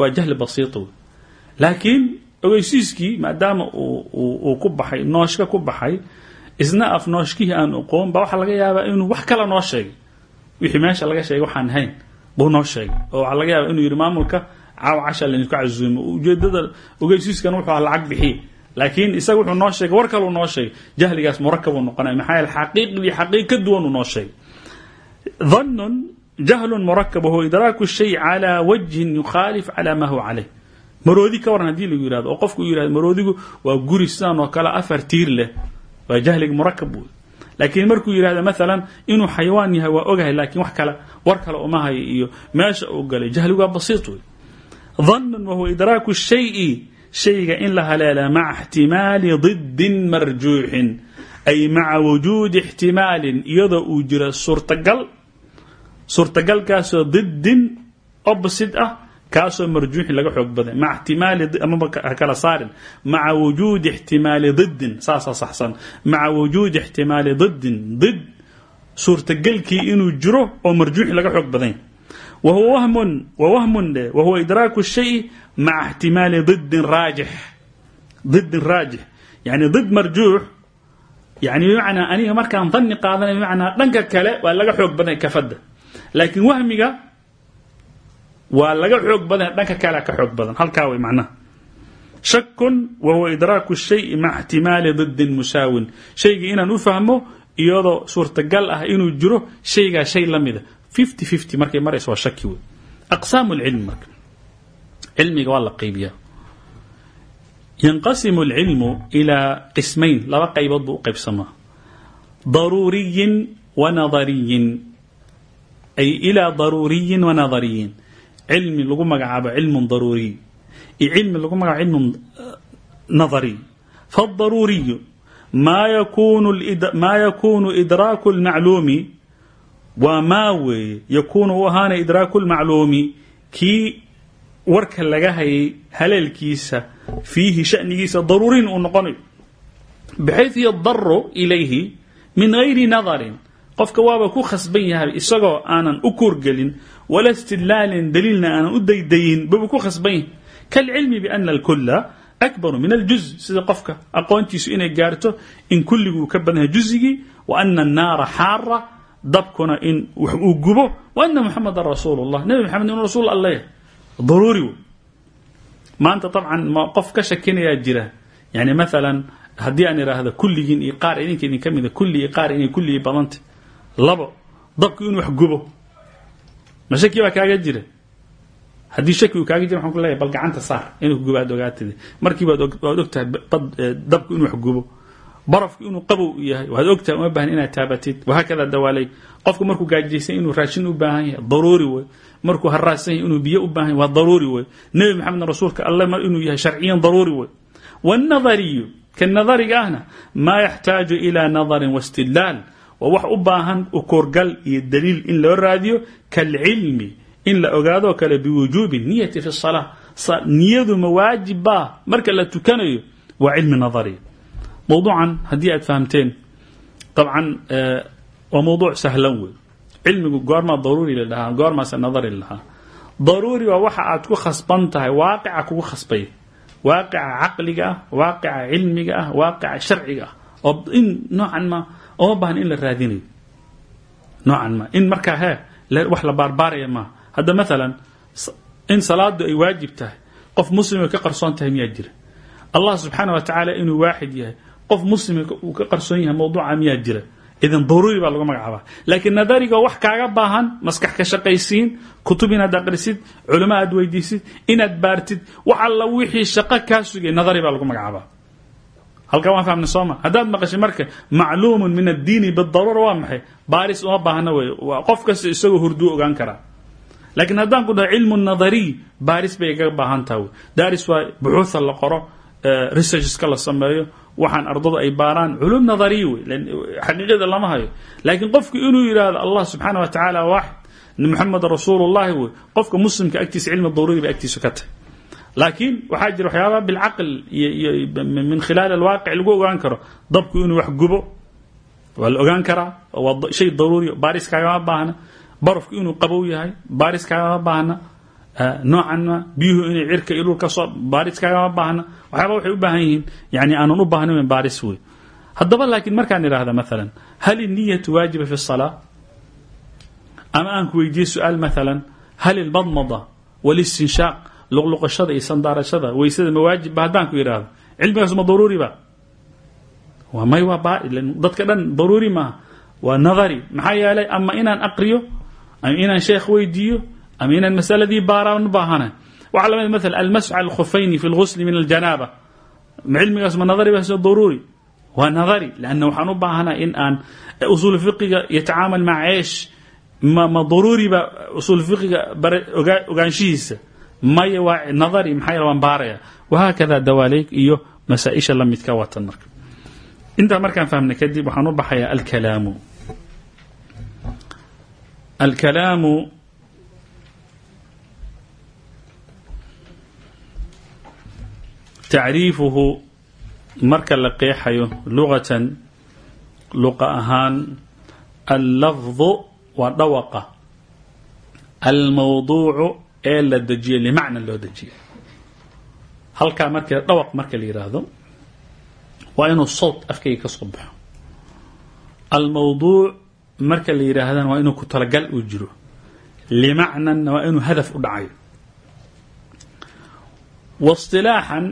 waa jahli basiita laakiin ogeysiiskii maadaama uu ku baxay nooshka ku baxay isna af nooshkihii aan oqoon ba waxaa laga yaabaa inuu wax kale noo sheegay. Wixii meesha laga sheegay waxaan hayn buu noo sheegay. Oo waxaa laga yaaba inuu yidhi maamulka caawa laydinku casuumo. Ujeedada ogeysiiskan wuxuu ah lacag bixiye laakiin isaga wuxuu noo sheegay war kaleu noo sheegay. Jahligaas murakabuu noqonaya maxaa yeele xaqiiqdii xaqiiq ka duwan uu noo sheegay. Dhanun jahlun murakab wahuwa idraaku shay calaa wajhin yukhaalif calaa maa huwa caleyh maroodi ka waran haddii lagu yihahdo oo qofku yihahdo maroodigu waa guri sidan oo kale afar tiir leh waa jahliga murakab wey laakiin markuu yihahdo maalan inuu xayawaan yahay waa ogahay laakiin wax kale war kale uma hayo iyo meesha uu galay. Jahligu waa basiit wey dhanun wahuwa idraaku shayi shayga in la haleela maca ixtimaali didin marjuuxin ay maca wujuudi ixtimaalin iyadoo uu jira suurtagal. Suurtagalkaasoo didin opposite ah kaasoo marjuuxin laga xoog badan maca ixtimaali amaba kala saarin maca wujuudi ixtimaali didin saasaa saxsan maca wujuudi ixtimaali didin did suurtagalkii inuu jiro oo marjuuxi laga xoog badan. Wahuwa wahmun wa wahuwa idraaku shay maca ixtimaali didin raajix didin raajix. Yani did marjuux yani bimacnaa aniga markaan danni qaadanay bimacnaa dhanka kale waa laga xoog badanay kafadda. Laakiin wahmiga waa laga xoog badan dhanka kalea ka xoog badan. Halkaa way macnaha. Shakun wahuwa idraaku shay maca ixtimaali didin musaawin. Shaygii inaan u fahmo iyadoo suurtagal ah inuu jiro shaygaa shay la mida. Markay marayso waa shaki wey aqsaamu lcilmi marka. Cilmiga waa yanqasimu alcilmu ilaa qismayn. Laba qaybood buu u qaybsamaa. Wa nadariyin. Ay ilaa daruuriyin wa nadariyin cilmi lagu magacaabo cilmun daruuriy iyo cilmi lagu magacaabo cilmun nadariy faadaruuriyu maa yakunu idraaku lmacluumi waa maa weeye yakuunu u ahaana idraaku lmacluumi kii warka laga hayay haleelkiisa fiihi shanigiisa daruurin uu noqonayo bxayثu yadaru ilayhi min gayri nadarin qofka waaba ku khasban yahay isagoo aanan u kuurgelin wala istidlaalin daliilna aanan u daydayin babuu ku khasban yahay kalcilmi biana alkula akbaru min aljuz sida qofka aqoontiisu inay gaarto in kulliguu ka badan yahay juzigii wa ana annaara xaara dabkuna in wax uu gubo wa ana muxamadan rasuulu اllah nebi maxamed inuu rasuul alle daruuri wey maanta dabcan ma qof ka shakinayaa jira yani maalan haddii aan idhaahdo kulligiin iyo qaar idinka idin ka mida kulli iyo qaar inay kulligii badantay labo dabku inuu wax gubo ma shaki baa kaaga jira? Haddii shaki uu kaaga jira maxaan ku leeyahy bal gacanta saar. Inuu ku ogaatid markiiba waad ogtahay e, dabku inuu wax barafku inuu qabow yahay waad ogtahay uma baahna inaad taabatid. Wahaakadaa dawaalay qofku markuu gaajaysay inuu raashin u baahan yahay daruuri wey markuu haraadsan yahay inuu biyo u baahan yahy waa daruuri wey nebi maxamedna rasuulka alle inuu yahay sharciyan daruuri wey waannadariyu ka nadariga ahna maa yaxtaaju ila nadarin wastidlaal waa wax u baahan ukoorgal iyo daliil in loo raadiyo kalcilmi in la ogaadoo kale biwujuubi niyati fi الsalaa niyadu ma waajib baa marka la tukanayo waa cilmi nadari. Mowduucan haddii aad fahamteen dabcan waa mowduuc sahlan wey cilmigu goormaa daruuri la dhahaa goormaase nadari la dhahaa daruuri waxa aad ku khasban tahay kugu khasbaya waaqica caqliga ah waaqica cilmiga ah ah. In noocan ma oma baahan in la raadinayo noocan ma in markaa he wax la baarbaaraya maaha hadda maalan in salaadu ay waajib tahay qof muslima ka qarsoon tahay miyaa jira? Allah subxaana wa tacaala inuu waaxid yahay qof muslima uu ka qarsoon yahay mowduuca miyaa jira? Idan daruuri baa lagu magacaabaa. Laakiin nadariga wax kaaga baahan maskax ka shaqaysiin kutub inaad aqrisid culamo aad weydiisid inaad baartid wax alla wixii shaqo kaa sugay nadari baa lagu magacaabaa halkaa waan fahmna sooma haddaad maqashay marka macluumun min addiini bidaruura waa maxay? Baaris uma baahna wey qof kasta isagoo hurduu ogaan karaa. Laakiin haddaan ku dhaho cilmu nadariy baaris bay igaga baahan taha daris waa buxuuha la qoro researcheska la sameeyo waxaan ardadu ay baaraan culum nadariya wey xaqiiqada lama hayo. Laakiin qofku inuu yidhaahdo allah subxaana wa tacaala waaxid muxamed rasuulullahi wey qofka muslimka agtiisa cilmi daruuri bay agtiisu ka tahay laakiin waxaa jira waxyaabaa bilcaql iyo min khilaali alwaaqic lagu ogaan karo. Dabku inuu wax gubo waa la ogaan karaa waa shay daruuriya baaris kaagama baahna. Barafku inuu qabow yahay baaris kaagama baahna. Noocan ma biyuhu inay cirka iyo dhulka soo baaris kaagama baahna. Waxyaaba waxay u baahan yihiin yani aanan u baahnayn baaris wey haddaba laakiin markaan idhaahda maalan hal iniyatu waajiba fi الsalaa ama aan ku weydiiye su'aal maalan hal ilmadmada walistinshaaq luqluqashada iyo sandaarashada. Weysada ma waajibba haddaan ku idhaahdo cilmigaas ma daruuri ba waa may waa dadka dhan daruuri maaha waa nadari. Maxaa yeelay ama inaan aqriyo ama inaan sheekh weydiiyo ama inaan masaladii baaraan baahana. Waxaa la mid maala almasx al khufayni fi lghusli min aljanaaba. Cilmigaas ma nadari ba daruuri? Waa nadari lanna waxaan u baahanaa in aan usul fiqiga yatacaamal maca ceesh. Ma ma daruuri ba usul fiqiga ogaanshihiisa maya waa nadari maxaa waan baaraya wahaakada dawaaleeg iyo masaa-isha la midka watan marka. Intaa markaan fahmnay kadib waxaan u baxayaa alkalaamu. Alkalaamu tacriifuhu marka la qeexayo lugatan luqa ahaan allafdu waa dhawaqa. Almawduucu ee la dejiyey limacnan loo dejiyey halkaa marka dhawaq marka la yidhaahdo waa inuu sawt afkayga ka soo baxo. Almawduuc marka la yidhaahdana waa inuu ku talagal uu jiro. Limacnanna waa inuu hadaf u dhacayo. Wasilaaxan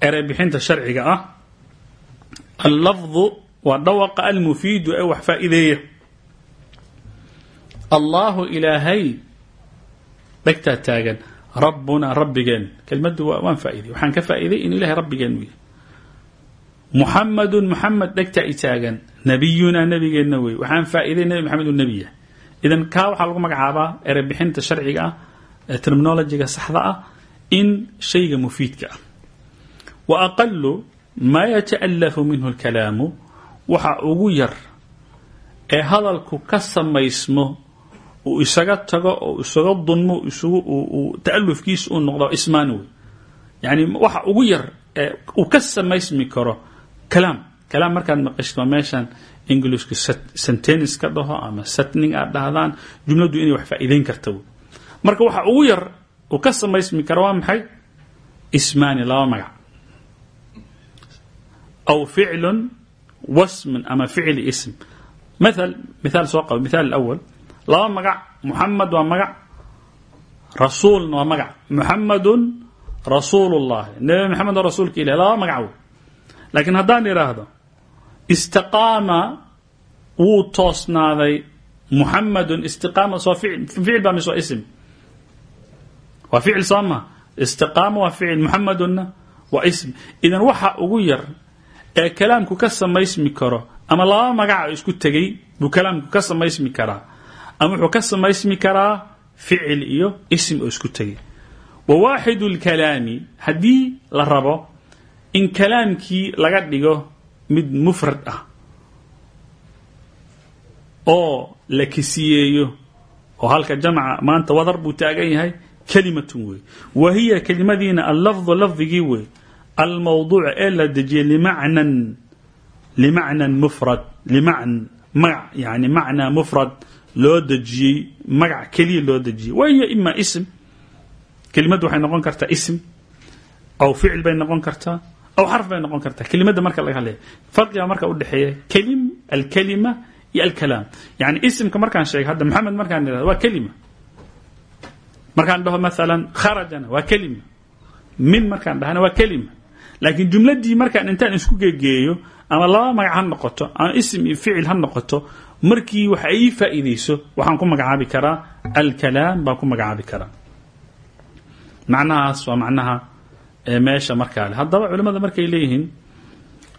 erebixinta sharciga ah allafdu waa dhawaqa almufiidu ee wax faa'iideeya. Allaahu ilaahay dhegtaa taagan rabbunaa rabbigeen. Kelmaddu waan faa'iday waxaan ka faa'iiday in ilahay rabbigeen u yahay muxamadun muxamed dhegtaa i taagan. Nabiyunaa nabigeenna wey waxaan faa'iiday nebi maxamed yahay idan kaa waxaa lagu magacaabaa erebixinta sharciga ah ee terminologiga saxda ah in shayga mufiidka ah. Wa aqalu maa yata'alafu minhu lkalaamu waxa ugu yar ee hadalku ka samaysmo uu isaga tago oo isaga dunmo isugu ta'alufkiisa uu noqdo ismaan wey waxa ugu yar uu ka samaysmi karo kalaam. Kalaam markaad maqashid waa meeshan englishku sentenis ka dhaho ama satning aad dhahdaan jumladdu inay wax faa'iideyn karta wey marka waxa ugu yar uu ka samaysmi karo waa maxay? Ismaani laba magac. Aw ficlun wasmun ama ficli ism. Maal mithaal soo qabo mithaal awal laba magac. Muxamed waa magac. Rasuulna waa magac. Muxamadun rasuulullahi. Nebi maxamed oo rasuulka ilahi laba magac wey laakiin haddaan idhaahdo istiqaama wuu toosnaaday muxamadun istiqaama soo ficil baa mise waa ism waa ficil soo ma. Istiqaama waa ficil muxamadunna waa ism idan waxa ugu yar ee kalaamku ka samaysmi karo ama laba magaca isku tegey buu kalaamku ka samaysmi karaa ama wuxuu ka samaysmi karaa ficil iyo ism oo isku tegey wa waaxidu lkalaami haddii la rabo in kalaamkii laga dhigo mid mufrad ah oo la kisiyeeyo oo halka jamca maanta wadar buu taagan yahay kalimatun wey wa hiya kelimadiina allafdu lafdigii wey almawduuc ee la dejiyey limacnan limacnan mufrad limacn magac yani macnaa mufrad loo dejiyey magac keliya loo dejiyey. Wa hiya ima ism. Kelimaddu waxay noqon kartaa ism aw ficil bay noqon kartaa aw xarf bay noqon kartaa. Kelimadda marka laga hadlaya farqiga marka udhexeeya kelim alkalima iyo alkalaam. Yani isimka markaan sheegay hadda maxamed markaan idhahdo waa kelima. Markaan dhaho maalan kharajana waa kelima. Min markaan dhahana waa kelima. Laakiin jumladii markaan intaan isku gegeeyo ama laba magac ha noqoto ama ism iyo ficil ha noqoto markii wax ii faa'iideyso waxaan ku magacaabi karaa alkalaam baan ku magacaabi karaa. Macnahaas waa macnaha meesha markaa le haddaba markay leeyihiin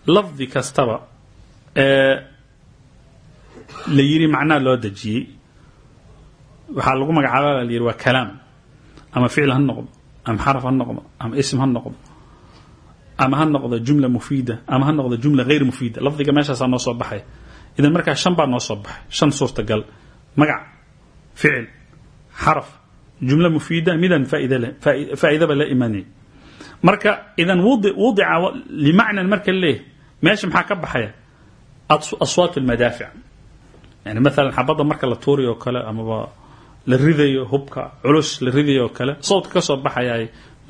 lafdi kastaba ee la yidhi loo dejiyey. Waxaa lagu magacaaba la yidhi waa kalaam. Ama ficil ha noqdo ama xaraf ha noqdo ama ism ha noqdo ama ha noqdo jumla mufiida ama ha noqdo jumla hayr mufiida. Lafdiga meeshaasaa noo soo baxaya idan markaa shan baa noo soo baxay shan suurtagal magac ficil xaraf jumla mufiida midaan faa'iidaba la imaanay. Marka idan wudica limacnan marka leeyahy meesha maxaa ka baxaya? Aswaat almadaafic yani maalan xabadda marka la tuurayo oo kale amaba la ridayo hubka culus la ridayo kale sawdka ka soo baxayaay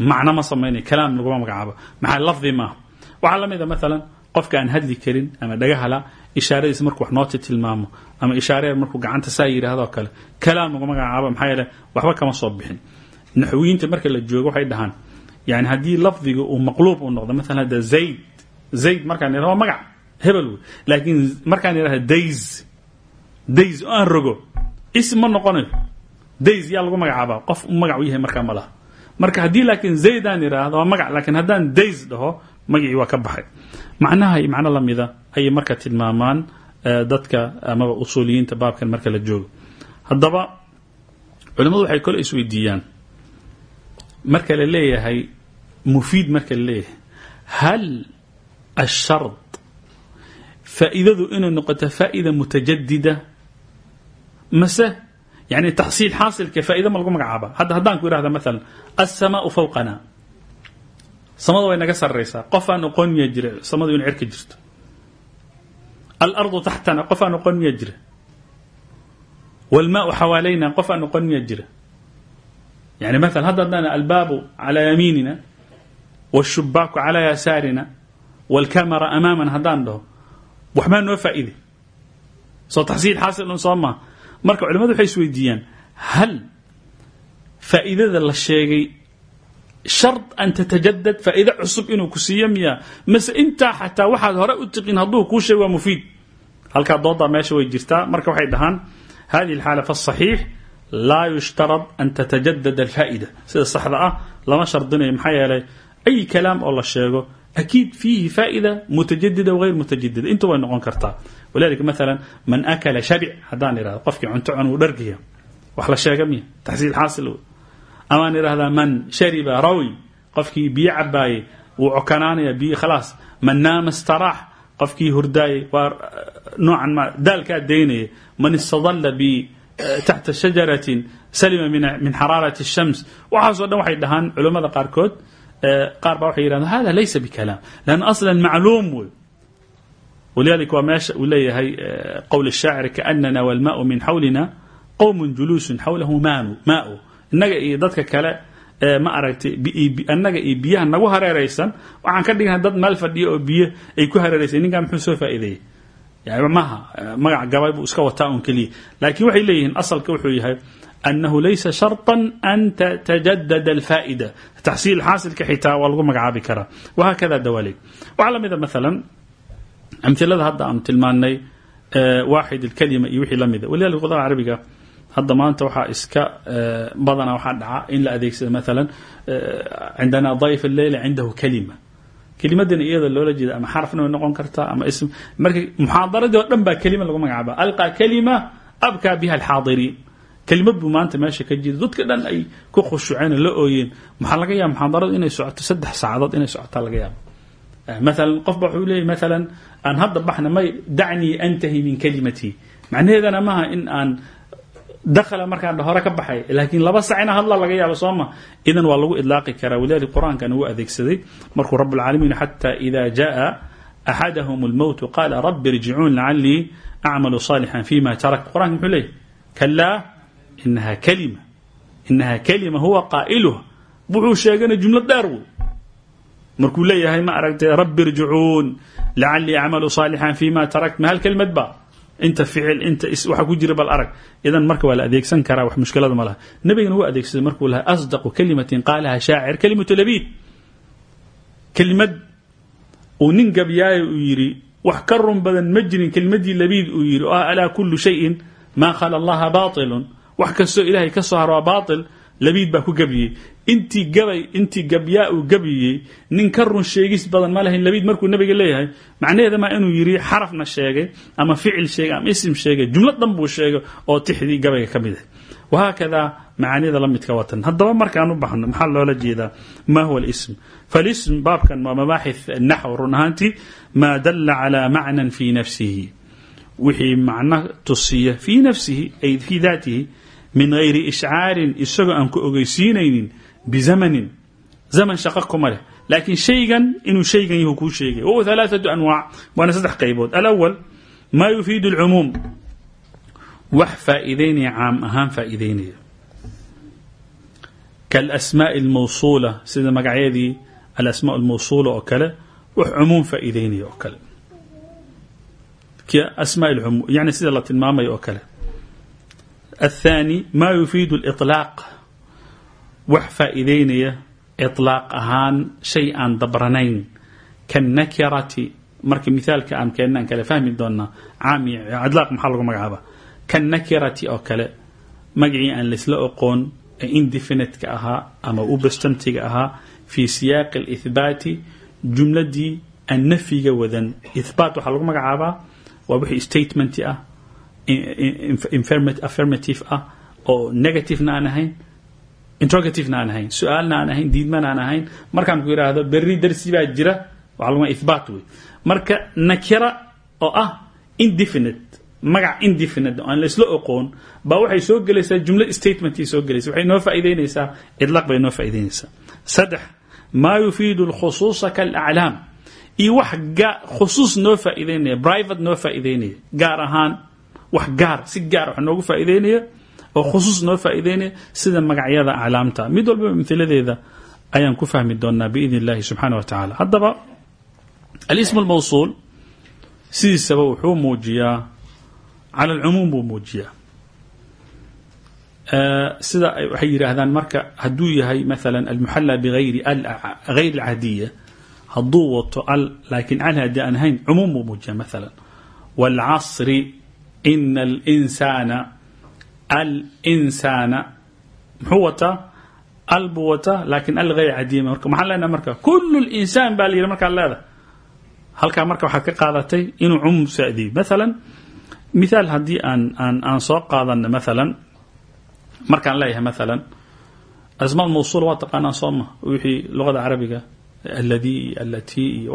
macno ma samaynayo kalaam laguma magacaabo. Maxaa lafdi maaha? Waxaa la mid a maalan qofka aan hadli karin ama dhagahala ishaaradiis markuu wax nooti tilmaamo ama ishaare markuu gacanta saa yidhaahdo kale kalaam laguma magacaabo maxaa yeele waxba kama soo bixin. Naxwiyiinta marka la joogo waxay dhahaan yani haddii lafdiga uu maqluub uu noqdo maalan hadda zayd zayd markaan idhahdo waa magac hebel wey. Laakiin markaan idhahdo days days aan rogo ism ma noqonayo. Days yaa lagu magacaabaa qof u magac u yahay markaa ma marka haddii laakiin zayd aan idhaahdo waa magac laakiin haddaan days dhaho magacii waa ka baxay macnaha iyo macno lamida ayay marka tilmaamaan dadka amaba usuuliyiinta baabkan marka la joogo. Haddaba culimmadu waxay kole isweydiiyaan marka la leeyahay mufiid marka la leeyahay hal ashard faa'iidadu inay noqoto faa'ida mutajadida mase yani taxsiil xaasilka faa'ida ma lagu magacaaba. Hadda haddaan ku ihahda maalan alsamaau samada way naga sarraysaa. Qof aan oqoon miyaa jira. Samadu inu cerka jirto. Alardu taxtana qof aan oqoon miyaa jira. Wاlmaau xawaalayna qof aan oqon miyaa jira. Yani maala hadda haddana albaabu calaa yamiinina washubaaku calaa yasaarina wاlkamara amaamana haddaan dhaho waxbaa noo faa'iide? Soo taxsiil xaasilun soo maa marka culimadu waxay isweydiiyaan hal faa'iidada la sheegay shard an tatajadad faa'iide cusub inuu ku siiyo miya mase intaa xataa waxaad hore u tiqin hadduu kuu sheego waa mufiid halkaa doodaa meesha way jirtaa marka waxay dhahaan hadihi اlxaala faالصaxiix laa yushtarad an tatajadad alfaa'ida sida saxda ah lama shardinayo maxaa yeelay ay kalaam oo la sheego أكيد فيه فائدة متجددة وغير متجددة انتوا way noqon kartaa ولذلك مثلا من أكل شبع haddaan irahdo qofkii cunto cun uu dhargiya wax la sheega miya taxsiil xaasil amaan idhahdaa man shariba rawi qofkii biyo cabaaye wuu cokanaanaya biyo khalaas. Man naama istaraax qofkii hurdaaye waa eh, noocan ma daalkaa daynaya man istadalla eh, taxta shajaratin salima min xaraarati shams. Waxaaso dhan waxay dhahaan culammada qaarkood eh, qaar baa waxay hada laysa bikalaam lan aslan macluum wey walidalika waa meesha uu leeyahay qowl shaacir kaanana walmaau min xawlina qowm juluusun xawlahu maau inaga iyo dadka kale ma aragtay annaga iyo biyaha nagu hareeraysan. Waxaan ka dhigana dad meel fadhiya oo biyo ay ku hareeraysan ninkaa muxuu soo faa'iideeyey maha magac gabay buu iska wataa un keliya. Laakiin waxay leeyihiin asalka wuxuu yahay annahu laysa sharطa an tatajadad alfaa'ida taxsiil xaasilka xitaa waa lagu magacaabi karaa. Wahaakada dawaaleed waxaa la mida ah maala amilada hadda aanu tilmaanay waaxid اlkalima iyo wixii la mida ah. walidalik hadda maanta waxaa iska eh, badana waxaa dhaca in la adeegsado maalan cindana eh, dayf leyla cindahu kalima. Kelimadan iyada loola jeeda ama xarfna way noqon kartaa ama ism marka muxaadaradii oo dhan baa kelima lagu magacaaba alqaa kalima abkaa biha alxaadiriin kelimad buu maanta meesha ka jira dadka dhan ay ku khushuuceen la ooyeen. Maxaa laga yaaba muxaadaradu inay socoto saddex saacadood inay socotaa laga yaaba eh, maalan qof ba wuxuu leeyay maalan aan hadda baxna may dacnii antahi min kalimatii macnaheedana maaha in aan dakhala markaan hore ka baxay laakiin laba sac ina hadla laga yaabo sooma idan waa lagu idlaaqi karaa walidalik qur'aankan uu adeegsaday markuu rablcaalamiin xata ida jaa axadahum اlmowtu qaala rabi irjicuun lacalii acmalu saalixan fima tarakt qur'anka muxuu leeyay kalima inaha kalima huwa qaa'iluha wuxuu sheegana jumlo dheer wey markuu leeyahay ma aragtay rabi irjicuun lacalii acmalu saalixan fima tarakt ma hal kelmad ba inta ficil inta waxa ku jira bal arag. Idan marka waa la adeegsan karaa wax mushkilada ma laha. Nebigana wuu adeegsaday markuu lahaa asdaqu kalimatin qaalaha shaacir kalimatu labiid. Kelimad uu nin gabyaayo uu yidhi wax ka run badan ma jirin kelimadii labiid uu yidhi oo ah alaa kulu shayin maa khala allaha baطilun wax kastoo ilaahay ka soo haro labiid baa ku gabyey intii gabay intii gabyaa uu gabyiyey nin ka run sheegis badan ma lahayn labiid markuu nabiga leeyahay. Macnaheeda maa inuu yidhi xarafna sheegay ama ficil sheegay ama isim sheegay jumlo dhan buu sheegay oo tixdii gabayga ka mid ah. Wahaakada macaanida la midka watan. Haddaba markaan u baxno maxaa loola jeedaa? Ma huwa alism? Falism baabkan waa mabaaxith naxw run ahaantii maa dalla calaa macnan fii nafsihi. Wixii macno tusiya fii nafsihi ay fii daatihi min hayri ishcaalin isagoo aan ku ogeysiinaynin bizamanin zaman shaqa kuma leh. Laakiin shaygan inuu shaygan yahu kuu sheegay. Wa alaaatu anwaac waana saddex qaybood. Alawal maa yufiidu alcumuum. Wax faa'iidaynaya caam ahaan faaideynaya kaalasmaa'i almawsuula sida magacyadii alasmaa almawsuula oo kale wax cumuum faaideynaya oo kale. Yani sida la tilmaamay oo kale. الثاني ma yufiid الإطلاaq wax faa'iideynaya iطlaaq ahaan shay aan dabranayn kaالnakirati marka mithaalka aan keenna aan kale fahmi doonaa caam idlaaq maxaa lagu magacaaba kaالnakirati oo kale magacii aan laisla oqoon ee indefinite-ka ahaa ama ubastantiga ahaa fii siyaaqi الإثbaati jumladii aan nafyiga wadan ihbaat waxaa lagu magacaabaa waa wixii statement ah affirmative ah oo negativena aan ahayn interrogativena aan ahayn su'aalna aan ahayn diidmana aan ahayn. Markaan ku berri darsi baa jira waxaa lagu ihbaat wey marka nakira oo ah indefinite magac indefinite oo aan laisla oqoon baa waxay soo gelaysaa jumlo statementii soo gelaysa. Waxay noo faa'iideynaysaa idlaaq bay noo faa'iideynaysaa. Saddex maa yufiidu lkhusuusa kalaclaam iyo wax khusuus noo faa'iideynaya private noo faa'iideynaya gaar ahaan wax gaar si gaar wax noogu faa'iideynaya oo khusuus noo faa'iideynaya sida magacyada aclaamta. Mid walbaba amhiladeeda ayaan ku fahmi doonaa biidn illahi subxaana wa tacaala. Haddaba alism almawsuul sidiisaba wuxuu muujiyaa cala alcumuum buu muujiyaa. Sida waxay yidhaahdaan marka hadduu yahay maala almuxalla bigayri hayr alcadiya hadduu wato al laakiin al haddii aan ahayn cumuum buu muujiyaa maala wاlcasri ina اlinsaana alinsaana muxuu wataa al buu wataa laakiin al hayr cadiya marka maxaan leenaha marka kulu linsaan baa la yidhi markaad leedahay halkaa marka waxaad ka qaadatay inuu cumuum saadiyo maala mithaal haddii aan aan aan soo qaadana maala markaan leeyahay maala asmaa mawsuula waa taqaanaa sooma wixii luqada carabiga alladii iyo allatii iyo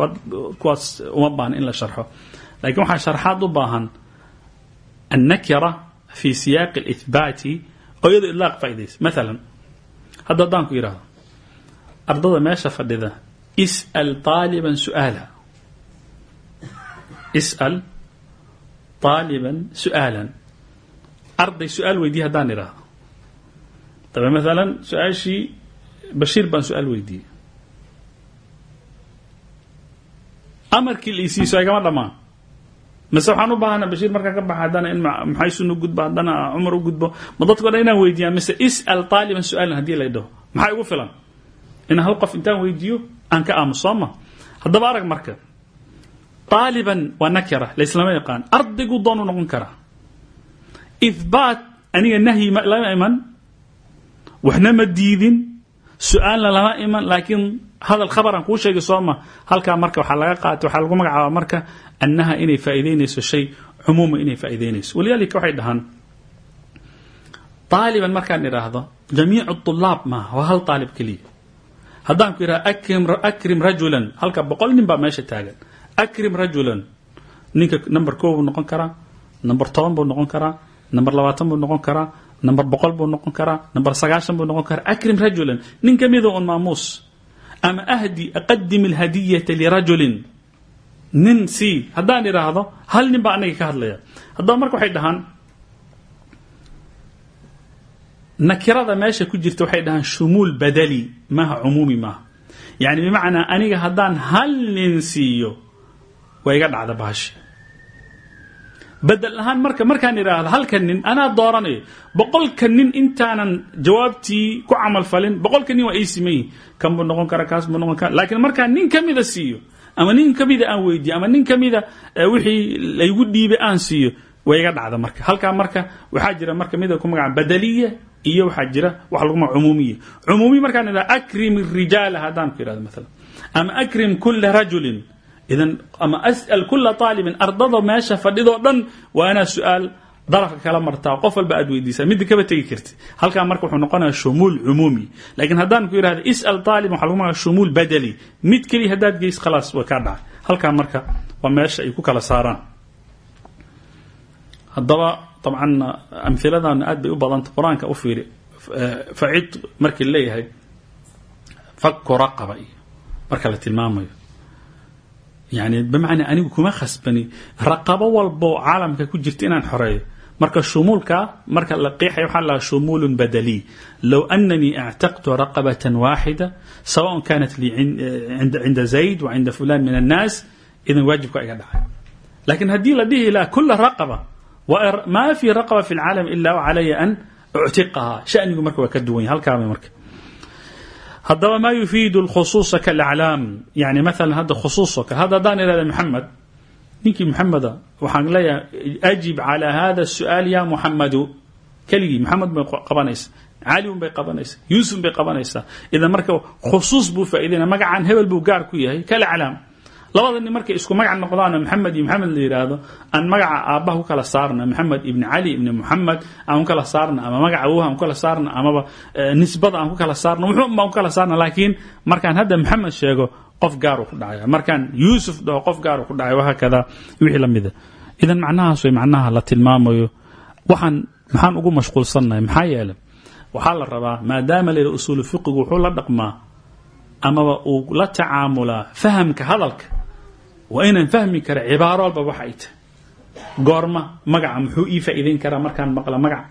kuwaas uma in la sharxo laakiin waxaa sharxaad u baahan annakira في siyaaqi اlihbaati oo iyadoo ilaaq faa'idaysa maalan hadda haddaan ku yidhahdo ardada meesha fadhida is'al aaliban suaala is'al طaaliban su'aalan arday su'aal weydiye haddaan idhaahdo dabe maalan su'aashii bashiir baan su'aal weydiiyey amarkii la isiiso mase waxaan u baahana bashiir markaa ka baxa haddana in maxaysun u gudbo haddana cumar u gudbo. Ma dadko dhan inaan weydiiyaa mise is'al taaliban su'aalan haddii la dhaho. Maxaa filan? Inaan hal qof intaan weydiiyo aan ka aamus sooma haddaba arag marka. Taaliban waa nakira laislama yaqaan. Ardaygu doonu noqon karaa ihbaat aniga nahyi lama iman. Waxna ma diidin. Su'aalna lama iman laakiin hadal khabaraan kuu sheegay sooma halkaa marka waxaa laga qaatay waxaa lagu magacaaba marka annaha inay faa'iideynayso shay cumuuma inay faa'iideynayso walidaalika waxay dhahaan taaliban markaan idhaahdo jamiicu طulaab maaha waa hal taalib keliya. Haddaan ku idhaha akrim rajulan. Halka boqol nin baa meesha taagan. Akrim rajulan. Ninka number koo buu noqon karaa number toban buu noqon karaa number labaatan buu noqon karaa number boqol buu noqon karaa number sagaashan buu noqon karaa. Akrim rajulan. Nin ka mida un ama ahdi aqadim alhadiyata lirajulin nin c haddaan idhaahdo hal nin baa anaga ka hadlaya haddaba marka waxay dhahaan nakirada meesha ku jirta waxay dhahaan shumuul badali maaha cumuumi maaha yani bimacnaa aniga haddaan hal nin siiyo waa iga dhacda bahashi bedel ahaan marka markaan idhaahdo halka nin anaa dooranayo boqolka nin intaanan jawaabtii ku camal falin boqolka nin waa ay siman yihiin kan buu noqon kara kaas buu noqon kara laakiin markaan nin kamida siiyo ama nin kamida aan weydiiyo ama nin kamida wixii laygu dhiibay aan siiyo way iga dhacda marka. Halkaa marka waxaa jira marka mida ku magaca badaliya iyo waxaa jira waxa lagu magaca cumuumiya. Cumuumiya markaan idhaha akrim rijaala haddaan ku idhahdo maalan ama akrim kula rajulin idan ama as'al kula aalibin ardada meesha fadhidoo dhan waa inaa su'aal darafka kala martaa qof walba aad weydiisaa midda kaba tegi karti. Halkaa marka wuxuu noqonaya shumuul cumuumi. Laakiin haddaan ku yidhahda is'al aalibin waxa lagu badali. Mid keliya haddaad geys khalaas way kaa dhacay halkaa marka waa meesha ay ku kala saaraan. Haddaba dabcan amhiladan aad bay u badanta. Qur'aanka u fiiri facid markii leeyahay faku raqaba marka la tilmaamayo yani bimacnaa anigu kuma khasbani. Raqabo walbo caalamka ku jirta inaan xoreeyo. Marka shumuulka marka la qeexay waxaa lahaa shumuulun badaliy low ananii actaqtu raqabatan waaxida sawaء kanat lii cinda zayd wa cinda fulan min annaas idan waajibka iga dhacay. Lakin haddii la dhihi laha kula raqaba ma fi raqaba fi اlcaalam ila calaya an uctiqaha shanigu marka waa ka duwan marka haddaba ma yufiidu اlkhusuuصa kalaclaam yani maala hadda khusuuso kale hadda haddaan ihahda maxamed ninkii maxameda waxaan leeyahay ajib calى hada الsu'aal ya muxamadu keligii maxamed bay qabanaysa cali un bay qabanaysa yuusuf bay qabanaysaa idan marka khusuus buu faa'idaynaya magacan hebel buu gaar ku yahay kalaclaam labada nin markay isku magac noqdaan maxamed iyo maxamed la yidhaahdo aan magaca aabbaha ku kala saarna maxamed ibni cali ibni muxamed aan kala saarna ama magaca awuha aan kala saarna amaba nisbada aan ku kala saarna wuxuun baan kala saarna laakiin markaan hadda maxamed sheego qof gaaru ku dhacaya. Markaan yuusuf dhaho qof gaaru ku dhacay wahaakada wixii la idan macnahaas way macnaha la tilmaamayo. Waxaan maxaan ugu mashquulsannahay maxaa yeelay? Waxaa la rabaa maadaama la yidhi usuulu fiqigu wuxuu la dhaqmaa amaba uu la tacaamulaa fahamka hadalka waa inaan fahmi kara cibaaro walba waxa ay tahay. Goorma magaca muxuu ii faa'iideyn karaa markaan maqla magac?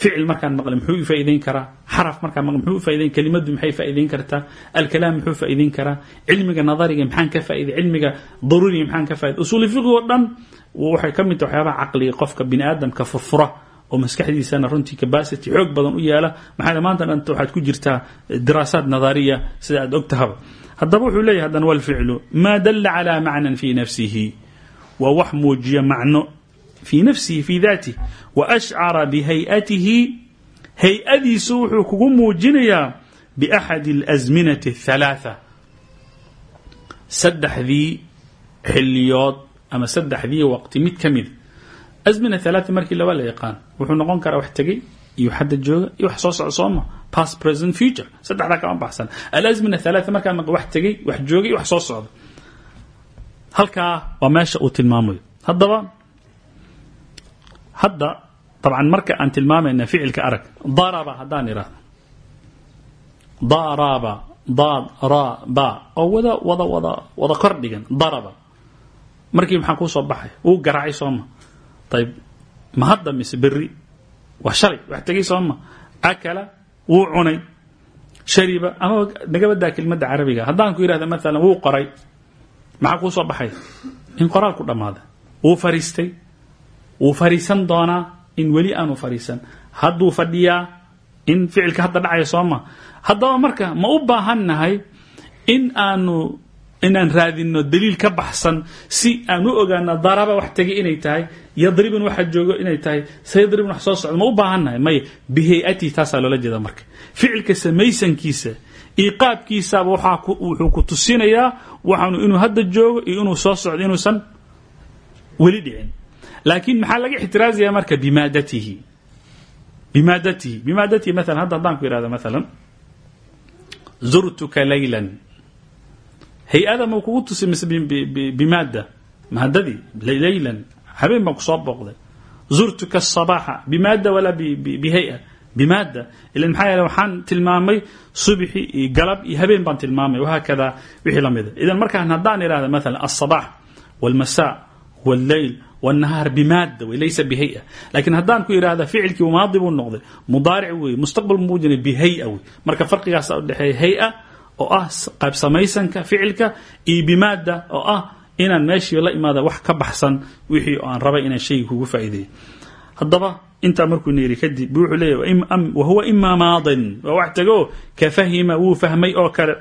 Ficil markaan maqle muxuu i faa'iideyn karaa? Xaraf markaan maqle muxuu faa'ideyn kelimadu maxay faa'iideyn kartaa? Alkalaam muxuu faa'iideyn karaa? Cilmiga nadariga maxaan ka faa'iiday? Cilmiga daruuriga maxaan ka faa'iday usuuli fiqi oo dhan waxay ka mid tahay waxyaabaha caqliga qofka bini aadamka oo maskaxdiisana runtii capacity xoog badan u yaalla. Maxaa maanta dhanta waxaad ku jirtaa diraasaad nadariya sida aad og tahaba haddaba wuxuu leeyahay haddana walficlu maa dalla calaa macnan fii nafsihi. Waa wax muujiya macno fii nafsihi fii daatih wa ashcara bihay'atihi hay'adiisu wuxuu kugu muujinayaa biaxadi alasminati athalaatha saddexdii xiliyood ama saddexdii waqti mid ka mida azmina halaata markii laba la yaqaan wuxuu noqon karaa wax tegey iyo hadda jooga iyo wax soo socda sooma past present future. Saddexdaa kama baxsan. Alazmina halaata markaa maq wax tegey wax jooga iyo wax soo socda. Halkaa waa meesha uu tilmaamayo haddaba hadda dabcan marka aan tilmaamayna ficilka arag daraba haddaan idhaahdo daraba daad ra ba oo wada wada wada wada kor dhigan daraba. Markii maxaa kuu soo baxay wuu garaacay sooma ayb ma hadda mise berri? Waa shalay wax tegay sooma akala wuu cunay. Shariba ama nagabadaa kelmadda carabiga. Haddaan ku yidhahda maalan wuu qoray. Maxaa kuu soo baxay? In qoraal ku dhammaaday wuu fariistay. Wuu fariisan doonaa in weli aanu fariisan. Hadduu fadhiyaa in ficilka hadda dhacaya sooma haddaba marka ma u baahannahay in aanu inaan raadino daliil ka baxsan si aan u ogaano daraba wax tegay inay tahay yadribun waxa joogo inay tahay sayadribun wax soo socdo ma u baahannahay? Maya bihayatihi taasaa loola jeeda marka. Ficilka samaysankiisa iyo qaabkiisaba wuxuu ku tusinayaa waxaanu inuu hadda joogo iyo inuu soo socdo inuusan weli dhicin. Laakiin maxaa laga ixtiraazaya marka? Bimaadatihi. Bimaadatihi. Bimaadatihi maalan hadda haddaan ku ihahdo maalan zurtuka laylan hay'ada ma kugu tusi mise bimaada maadadii laylan? Habeen baan ku soo booqday. Zurtuka sabaaxa. Bimaada walaa bihaya bimaada ilan maxaa yeele waxaan tilmaamay subxi iyo galab iyo habeen baan tilmaamay. Wahaakada wixii lamida idan markaan haddaan idhahda maalan alsabax walmasa walleyl wاnahaar bimaada wey laysa bihaya lakiin haddaan ku idhahda ficilkii maadi buu noqday. Mudaaric wey mustaqbal muujina bihaya wey marka farqigaasa udhexeeya hay'a oo ah qayb samaysanka ficilka iyo bimaada oo ah inaan meeshii la imaada wax ka baxsan wixii aan rabay inaan shayga kugu faa'iideeyo haddaba intaa markuu yidhi kadib wuxuu leeyahy wahuwa ima maadin. Waa wax tego ka fahima wuu fahmay oo kale.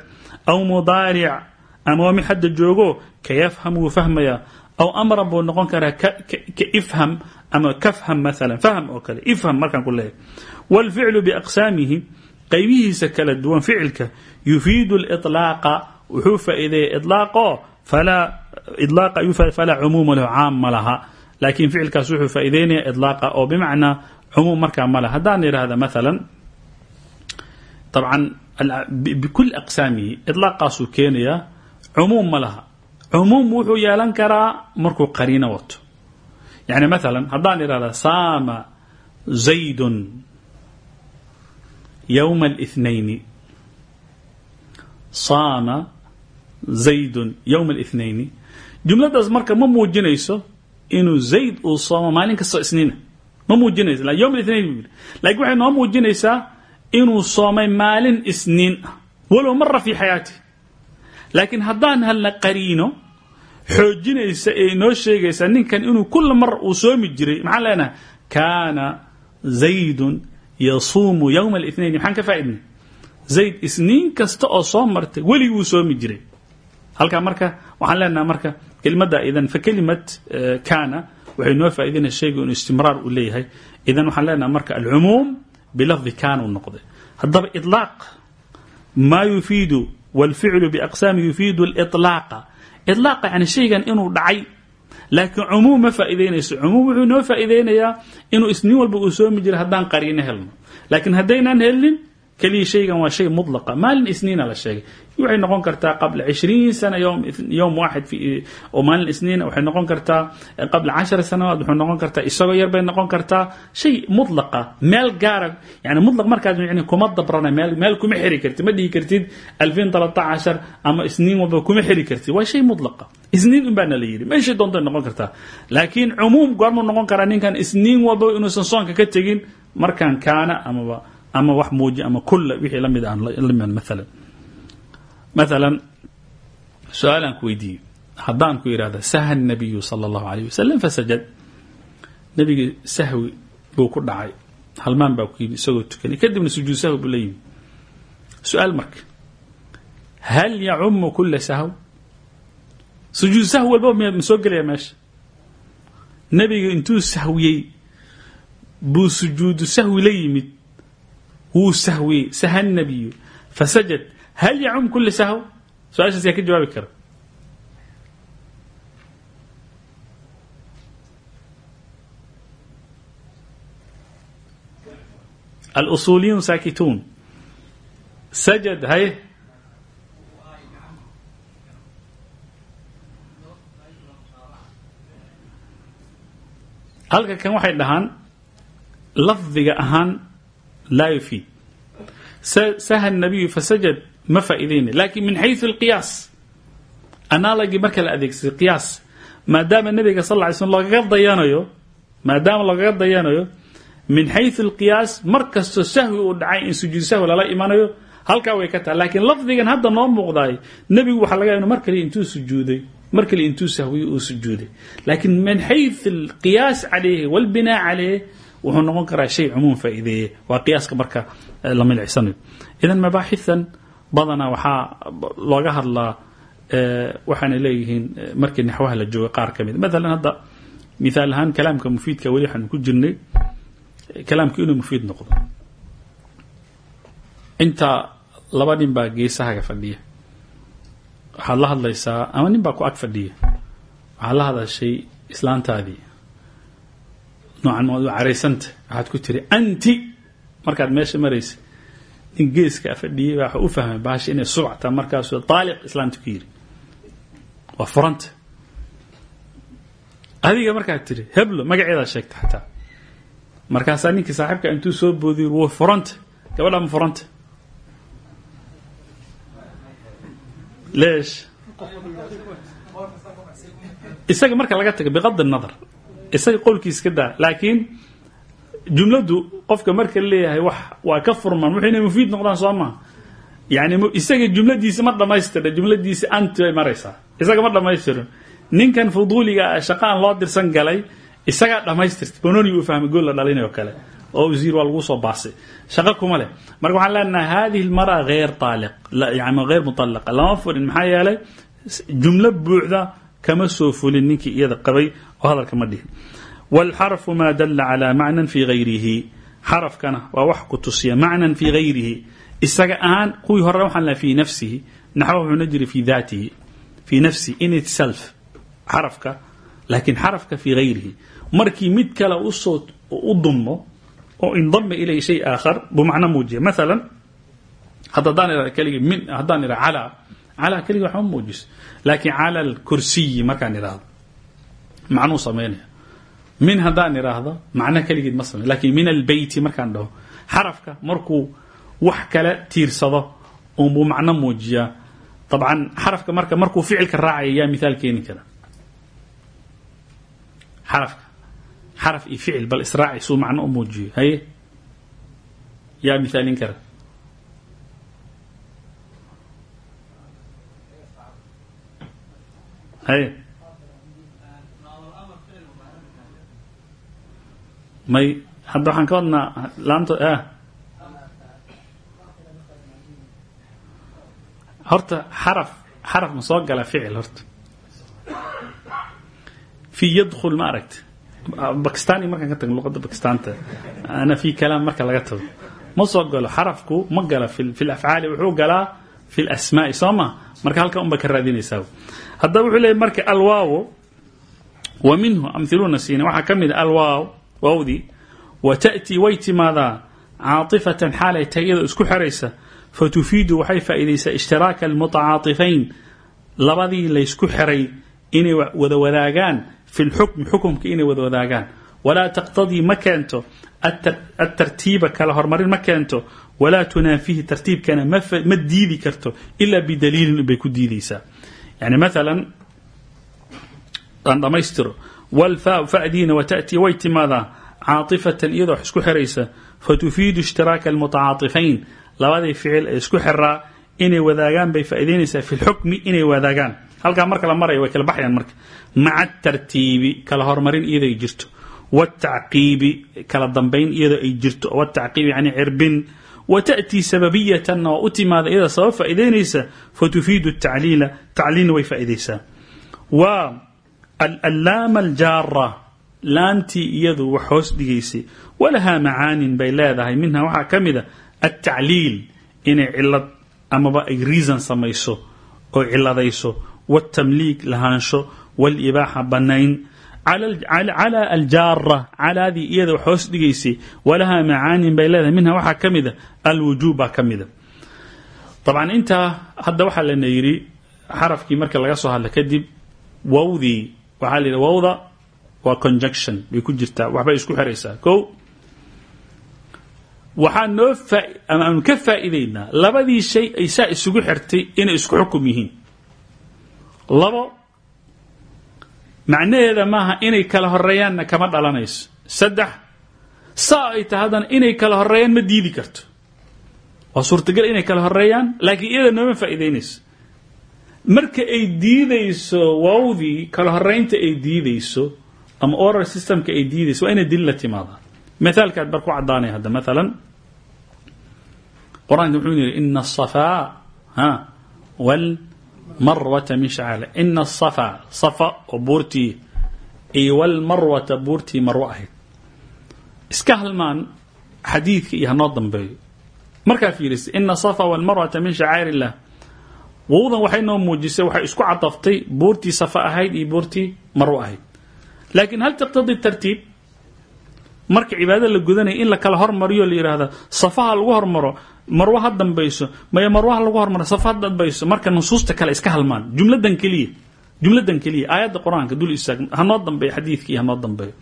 Aw mudaaric ama waa mid hadda joogo ka yafham wuu fahmaya aw amran buu noqon karaa ka ifham ama kafham maala fahm oo kale. Ifham markaan ku leeyahay. Wاlficlu biaqsaamihi qaybihiisa kala duwan ficilka yufiidu laaqa wuxuu faa-ideeya ilaaqo falaa cumuuma lahu caam ma laha. Laakiin ficilkaas wuxuu faa-ideynaya ilaaqa oo bimacnaa cumuum markaa ma laha. Haddaan yidhahda maalan abcan bikuli aqsaamihi ilaaqaasuu keenayaa cumuum ma laha. Cumuum wuxuu yeelan karaa markuu qariino wato. Yani maalan haddaan idhahda saama zaydun yowma الاثنayni saama zaydun yowma الاثنayni jumladaas marka ma muujinayso inuu zayd uu soomo maalin kastoo isniina ma muujinayso yowm الاثnayn buu yidhi lakin waxay noo muujinaysaa inuu soomay maalin isniin ah walow mara fi xayaatih laakiin haddaan halna qariino xoojinaysa ee inoo sheegaysa ninkan inuu kula mar uu soomi jiray maxaan leenahay kaana zaydun yasuumu yowma alinayn maxaan ka faaidnay zayd isniin kasta oo soo martay weliguu soomi jiray halkaa marka waxaan leenaha marka kelmada idan fa kelimad eh, kana waxay noo faaidinaya shaygu inuu istimraar uu leeyahay. Idan waxaan leenaha marka alcumuum bilafdi kana u noqday. Haddaba ilaaq maa yufiidu wاlficlu baqsami yufiidu اlilaaqa ilaaqa yani shaygan inuu dhacay laakiin cumuum ma faa'idaynayso cumuum wuxuu noo faa'iidaynayaa inuu isniin walba uu soomi jiray haddaan qariino helno. Laakiin haddaynaan helnin keliya shaygan waa shay mudlaqa maalin isniina la sheegay. Waxay noqon kartaa qabla cishriin sana yowm waaxid oo maalin isniina waxay noqon kartaa qabla cashara sanawaad waxay noqon kartaa isagoo yar bay noqon kartaa. Shay mudlaqa meel gaara yani mudlaq markaas yani kuma dabrana meel meel kuma xiri kartid. Ma dhihi kartid alfin talata cashar ama isniin walba kuma xiri kartid. Waa shay mudlaqa isniin un baana la yidhi. Meeshay doontay noqon kartaa. Laakiin cumuum goormuu noqon karaa ninkan isniin walba inuusan soonka ka tegin markaan kaana amaba ama wax muuji ama kulla wixii la mid aan la mid maalan maalan su'aalaan ku weydiiye haddaan ku yidhahda saha nabiyu sala allahu alayh wasalam fasajad. Nebigii sahwi buu ku dhacay. Halmaan baa ku yimi isagoo tukanay. Kadibna sujuud sahwi buu la yimi su'aal hal yacumu kula sahw? Sujuud sahwi walba ma soo gelaya meesha. Nebiga intuu sahwiyey buu sujuudu sahwi la yimid wuu sahwiyey saha nabiyu fasajad hal yacum kula sahw? Su'aashaas yaa ka jawaabi kara. Alusuliyun saakituun. Sajad haye. Halka kan waxay dhahaan lafdiga ahaan laa yufiid saha nabiyu fasajad ma faa'iideyna laakiin min xayu alqiyaas analogy marka la adeegsaday qiyaas maadaama nebiga sal ly slm lagaga dayanayo maadaama lagaga dayanayo min xayu alqiyaas mar kastoo sahwi uu dhacay in sujuud sahwi lala imanayo halkaa way ka taha lakiin lafdigan hadda noo muuqdaay nebigu waxa laga mar kale intuu sujuuday mar kale intuu sahwiye uu sujuuday laakiin min xayu alqiyaas calayhi walbinaa calayh wuxuu noqon karaa shay cumuum faa'iideeye waa qiyaaska marka la milicsanayo idan mabaaxian badanaa waxaa looga hadlaa waxaana leeyihiin markii naxwaha la jooga qaar ka mid maalan hadda mithaal ahaan kalaamka mufiidka weli waxaanu ku jirnay kalaamka inuu mufiid noqdo inta laba nin baa geesahaga fadhiya waxaad la hadlaysaa ama nin baa ku ag fadhiya waxaad la hadashay islaantaadii noocan maad u caraysanta? Waxaad ku tiri anti. Markaad meesha maraysa nin geeska fadhiyey baa u fahmay baasha inay subcta markaasu taaliq islaamta ku yiri. Waa furanta. Adiga markaad tiri heblo magaceedaa sheegta xataa. Markaasaa ninkii saaxiibka intuu soo boodiy w furanta. Gabadha ma furanta. Leesh. Isaga marka laga taga biqadi nadar isaga qowlkiis ka daa. Laakiin jumladu qofka marka leeyahay wax waa ka furman wuxuu inay mufiid noqdaan soo maha isaga jumladiisi ma dhamaystira jumladiisi anti bay maraysaa. Isaga ma dhamaystirin ninkan fuduuliga shaqa aan loo dirsan galay isagaa dhamaystirta banoni uu fahmay gool la dhalinayo kale. Oo wasiir waa lagu soo baasay. Shaqo kuma leh. Marka waxaan leenahay hadihi lmara hayr taaliq. Yani hayr mutalaqa lama furin. Maxaa yeelay jumlo buuxda kama soo fulin ninkii iyada qabay oo hadalka ma dhihin. Wاlxarfu ma dala calى macnan fi gayrihi. Xarafkana waa wax ku tusiya macnan fi gayrihi. Isaga ahaan kuwii hore waxaan laha fi nafsihi. Naxwa wuxuuna jiri fi daatihi. Fi nafsihi in itself xarafka. Laakiin xarafka fi gayrihi. Markii mid kale u soo u dunmo oo indama ilay shay aakhar buu macno muujiya maala hadda haddaan ira calaa. Calaa keligi waxma muujiso laakiin cala alkursiyi markaan idhaahdo macnuu samaynaya min haddaan idhaahdo macno keligeed ma samey laakiin min albeyti markaan dhaho xarafka markuu wax kale tiirsado unbuu macno muujiyaa. Dabcan xarafka marka markuu ficilka raacaya yaa mithaal keeni kara. Xarafka xaraf iyo ficil bal israaci suu macno u muujiyo haye? Yaa kara haye may hadda waxaan ka wadnaa laamto ah. Horta xaraf xaraf ma soo gala ficil horta. Fi yadkul ma aragta bakistani markaan ka tagno luqadda bakistaanta ana fi kalaam marka laga tago. Ma soo galo xarafku ma gala fi lafcaali wuxuu galaa fi lasmaai soo marka halka unba ka raadinaysaa haddaba wuxuu leeyay marka alwaawo wa minhu amhiluuna siina. Waxaa ka mid a alwaaw waawdii wa ta'tii way timaadaa caatifatan xaalay tahay iyadoo isku xeraysa fa tufiidu waxay faa'iidaysaa ishtiraaka almutacaatifayn labadii laysku xeray inay wada wadaagaan fi lxukmi xukumka inay wada wadaagaan walaa taqtadii ma keento atartiiba kala hormarin ma keento walaa tunaafihi tartiibkana ma diidi karto ilaa bidaliilin bay ku diidaysaa. Yani maalan aan dhammaystiro walfaa fadiina wata'tii way timaadaa caatifatan iyadoo wax isku xeraysa fatufiidu ishtiraaka almutacaatifayn labadii ficil ee isku xeraa inay wadaagaan bay faa'idaynaysaa fi lxukmi inay wadaagaan. Halkaa marka la maraya way kala baxayaan marka. Maca atartiibi kala hormarin iyadoo ay jirto wtacqiibi kala dambayn iyadoo ay jirto wtacqiib yani cirbin wata'tii sababiyatanna waa u timaada iyada sabab faa'idaynaysa fatufiidu tacliila tacliilna way faa'iidaysaa wa allaama aljaara laamtii iyadu wax hoos dhigaysay walahaa macaanin bay leedahay minha waxaa ka mida altacliil inay cilad amaba ay reason samayso oo ciladayso wاtamliik lahaansho wاlibaaxa banayn calى aljaara calaadii iyada wax hoos dhigaysay walahaa macaanin bay leedahay minha waxaa ka mida alwujuub baa ka mida dabcan intaa hadda waxaa lana yidhi xarafkii marka laga soo hadla kadib wowdii waxaa la yidhi wowda waa conjunction bay ku jirtaa waxbay isku xeraysaa ko waxaa noo ama aanu ka faa'iidaynaa ay saa isugu xirtay inay isku xukum yihiin macnaheeda maaha inay kala horeeyaanna kama dhalanayso. Saddex saa ay tahay haddana inay kala horeeyaan ma diidi karto. Waa suurtagal inay kala horeeyaan laakiin iyada nooma faa'iidaynayso. Marka ay diidayso wowdii kala horeynta ay diidayso ama oral systemka ay diidayso waa inay dil la timaada mithaalkaad bar ku caddaanaya hadda maalan qur'aanka wuxuu yidhi ina asafaa ha wal marwata min shacaala ina asafa safa oo buurtii iyo walmarwata buurtii marwo ahayd. Iska halmaan xadiidka iyo hanoo dambeeyo. Markaa fiirisa ina asafa walmarwata min shacaa'ir illah wowdan waxay noo muujisay waxay isku cadaftay buurtii safa ahayd iyo buurtii marwo ahayd. Laakiin hal taqtadi tartiib marka cibaadada la gudanaya in la kala hormariyo la yidhaahda safaha lagu hormaro marwo ha dambayso maya marwaha lagu hormaro safa ha dambayso marka nusuusta kale iska halmaan. Jumladan keliya jumladan keliya aayadda qur'aanka dul istaag hanoo dambeeyo xadiidka iyo hanoo dambeeyo.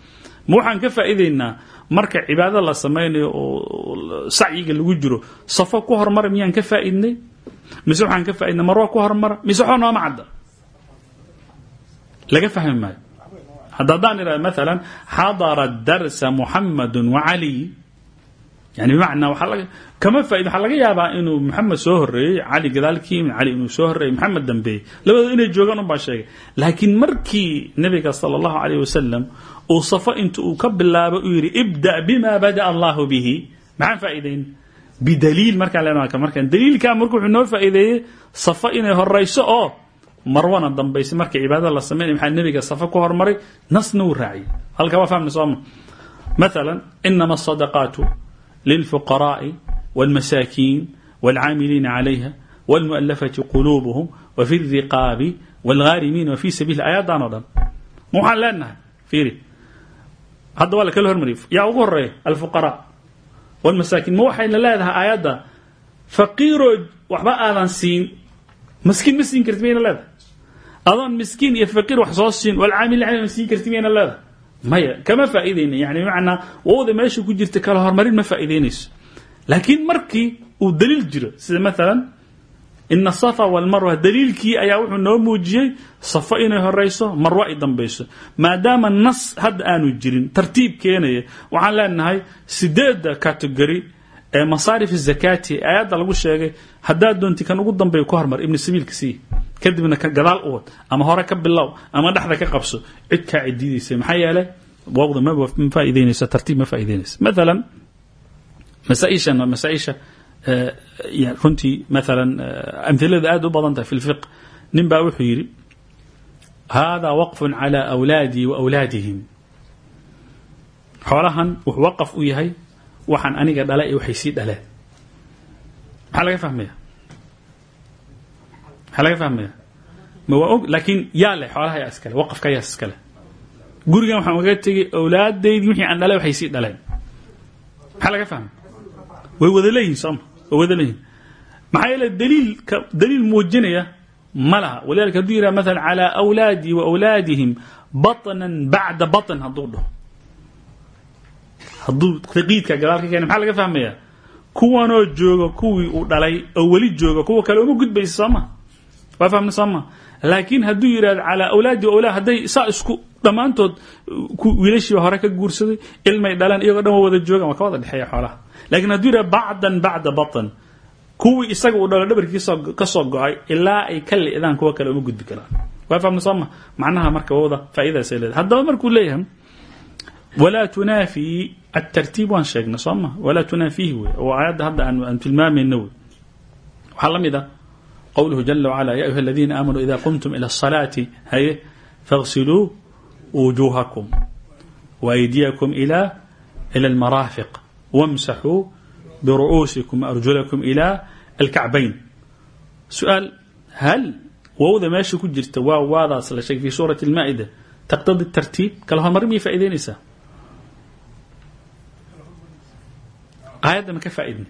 Ma ka faa'iidaynaa marka cibaado la samaynayo oo sacyiga lagu jiro safo ku hormara miyaan ka faa'idnay mise waxaan ka faaidnay marwo ku hormara mise waxba nooma cadda? Laga fahmi maayo. Hadda haddaan idhahda maalan xadara darsa muxamadu wacaliy yani bimacnaa waa kama faaid waxaa laga yaabaa inuu maxamed soo horeeyey cali gadaalkii yimid cali inuu soo horeeyey maxamed dambeeyey. Labadooda inay joogaan unbaa sheegay. Laakiin markii nabiga sala allahu calayh wasalam uu inta uu ka bilaabo uu yidhi ibda bima bada allahu bihi. Maxaan faa'iidayn? Bidaliil markaa leenaha markan daliilkaa marka wuxuu noo faa'iideeyey safo inay horayso oo marwana dambaysa marka cibaadada la sameynay maxaa nebiga safo ku hormaray? Nasna uu raaciyey. Halkaa waa fahmna sooma maalan inama للفقراء والمساكين والعاملين عليها والمؤلفة قلوبهم وفي الرقاب والغارمين وفي سبيل الآيات دان ودن مو حال لنا فيري هذا ولا كله المريف يا أغرى الفقراء والمساكين مو حين لا هذا آيات دا فقير وحبا آذان سين مسكين مسكين كرتمين لا أظن مسكين يا فقير وحصوصين والعامل عليه مسكين كرتمين لا maya kama faa'iidayna yani bimacnaa wowda meesha ku jirta kala hormarin ma faa'iidaynayso. Laakiin markii uu daliil jiro sida maalan ina asafa walmarwa daliilkii ayaa wuxuu noo muujiyey safo inay horayso marwo ay dambayso. Maadaama nas hadda aanu jirin tartiib keenaya waxaan leenahay sideedda category masaarif zakaati aayadda lagu sheegay haddaad doonti kan ugu dambeeya ku hormar ibnu sabiilka sii. Kadibna ka gadaal u ama hore ka bilow ama dhexda ka qabso cid kaa cidiidaysa maxaa yeelay wawda ma faa'iidaynaysa tartiib ma faa'iidaynaysa. Maalan masaaishan masaaisha runtii maalan amhilada aad u badan tahay fi lfiq nin baa wuxuu yidhi hada waqfun cala awlaadii wa awlaadihim. Xoolahan wuxuu waqaf u yahay waxaan aniga dhala iyo waxay sii dhaleen. Maxaa laga fahmaya? Maxaa laga fahmaya? Ma waa og laakiin yaa leh xoolaha yaa iskale waqafka yaa iskale gurigan waxaan ugaga tegay awlaadaydii wixii aan dhalay waxay sii dhaleen. Maxaa laga fahmay? Way wada leeyihiin sooma way wada leeyihiin maxaa yeele daliilka daliil muujinaya ma laha. Walidalika hadduu yidhaha calaa awlaadii wa awlaadihim baطnan bacda baطn hadduu dhaho hadduu taqiidka gadaal ka keena maxaa laga fahmaya kuwanoo jooga kuwii uu dhalay oo weli jooga kuwa kale uma gudbaysa sooma waa fahmna sooma laakiin hadduu yidhahdo calaa awlaadi awlaad hadday saa isku dhammaantood wiilashiiba hore ka guursaday ilmay dhaleen iyagoo dhan wada joogan waa ka wada dhexeeya xoolaha. Lakiin hadduu yidhahdo bacdan bacda baطn kuwii isaga uu dhalo dhabarkiisa ka soo go'ay ilaa ay ka li'daan kuwa kale uma gudbi karaan. Waa fahmna sooma macnaha marka wada faa'idaasay leedahay. Haddaba markuu leeyahay walaa tunaafii atartiib waan sheegna soo ma walaa tunaafiihi wey oo aayadda hadda aan tilmaamayna wey waxaa la mid ah qowluhu jala wacala ya ayuha aladiina aamanuu ida qumtum ila asalaati haye faغsiluu wujuuhakum waaydiyakum ila almaraafiq wamsaxuu biru'uusikum arjulakum ila alkacbayn su'aal hal wowda meesha ku jirta waa waadaas la sheegay fi suurati almaa'ida taqtadi tartiib kala hormari miyay faa'idaynaysaa aayadda ma ka faa'idnay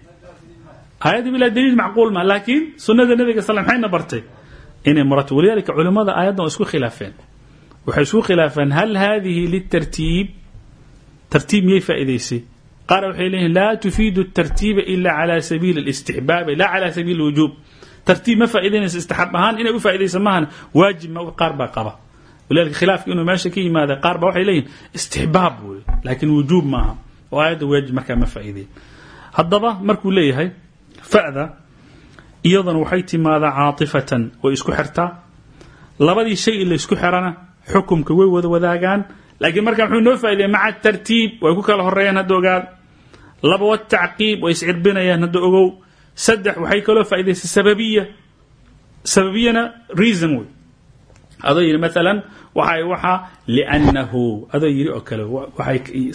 aayadda bilaa daliil macquul ma laakiin sunnada nabiga sal maxayna bartay inay murato walidalika culimmada aayaddan isku khilaafeen waxay isku khilaafeen hal hadihi litartiib tartiib miyay faa'idaysay qaar waxay leeyihiin laa tufiidu tartiiba ila cala sabiili alistixbaabi laa cala sabiili alwujuub tartiib ma faa'idaynaysa istixaab ahaan inay u faa'idaysa maahan waajib ma qaar baa qaba walidalika khilaafka inuu meesha ka yimaada qaar ba waxay leeyihiin istixbaab wey laakiin wujuub maaha oo aayadda haddaba markuu leeyahay fa'da iyaduna waxay timaadaa caatifatan way isku xirtaa. Labadii shay in isku xirana xukumka way wada wadaagaan. Laakiin markaa muxuu noo faa'ideeyay maca tartiib way ku kala horeeyaan hadda ogaad laba watacqiib way iscirbinayaan hadda ogow. Saddex waxay kaloo faa'idaysay sababiya. Sababiyana reason wey. Adoo yidhi maalan waxay waxaa adoo yidhi oo kale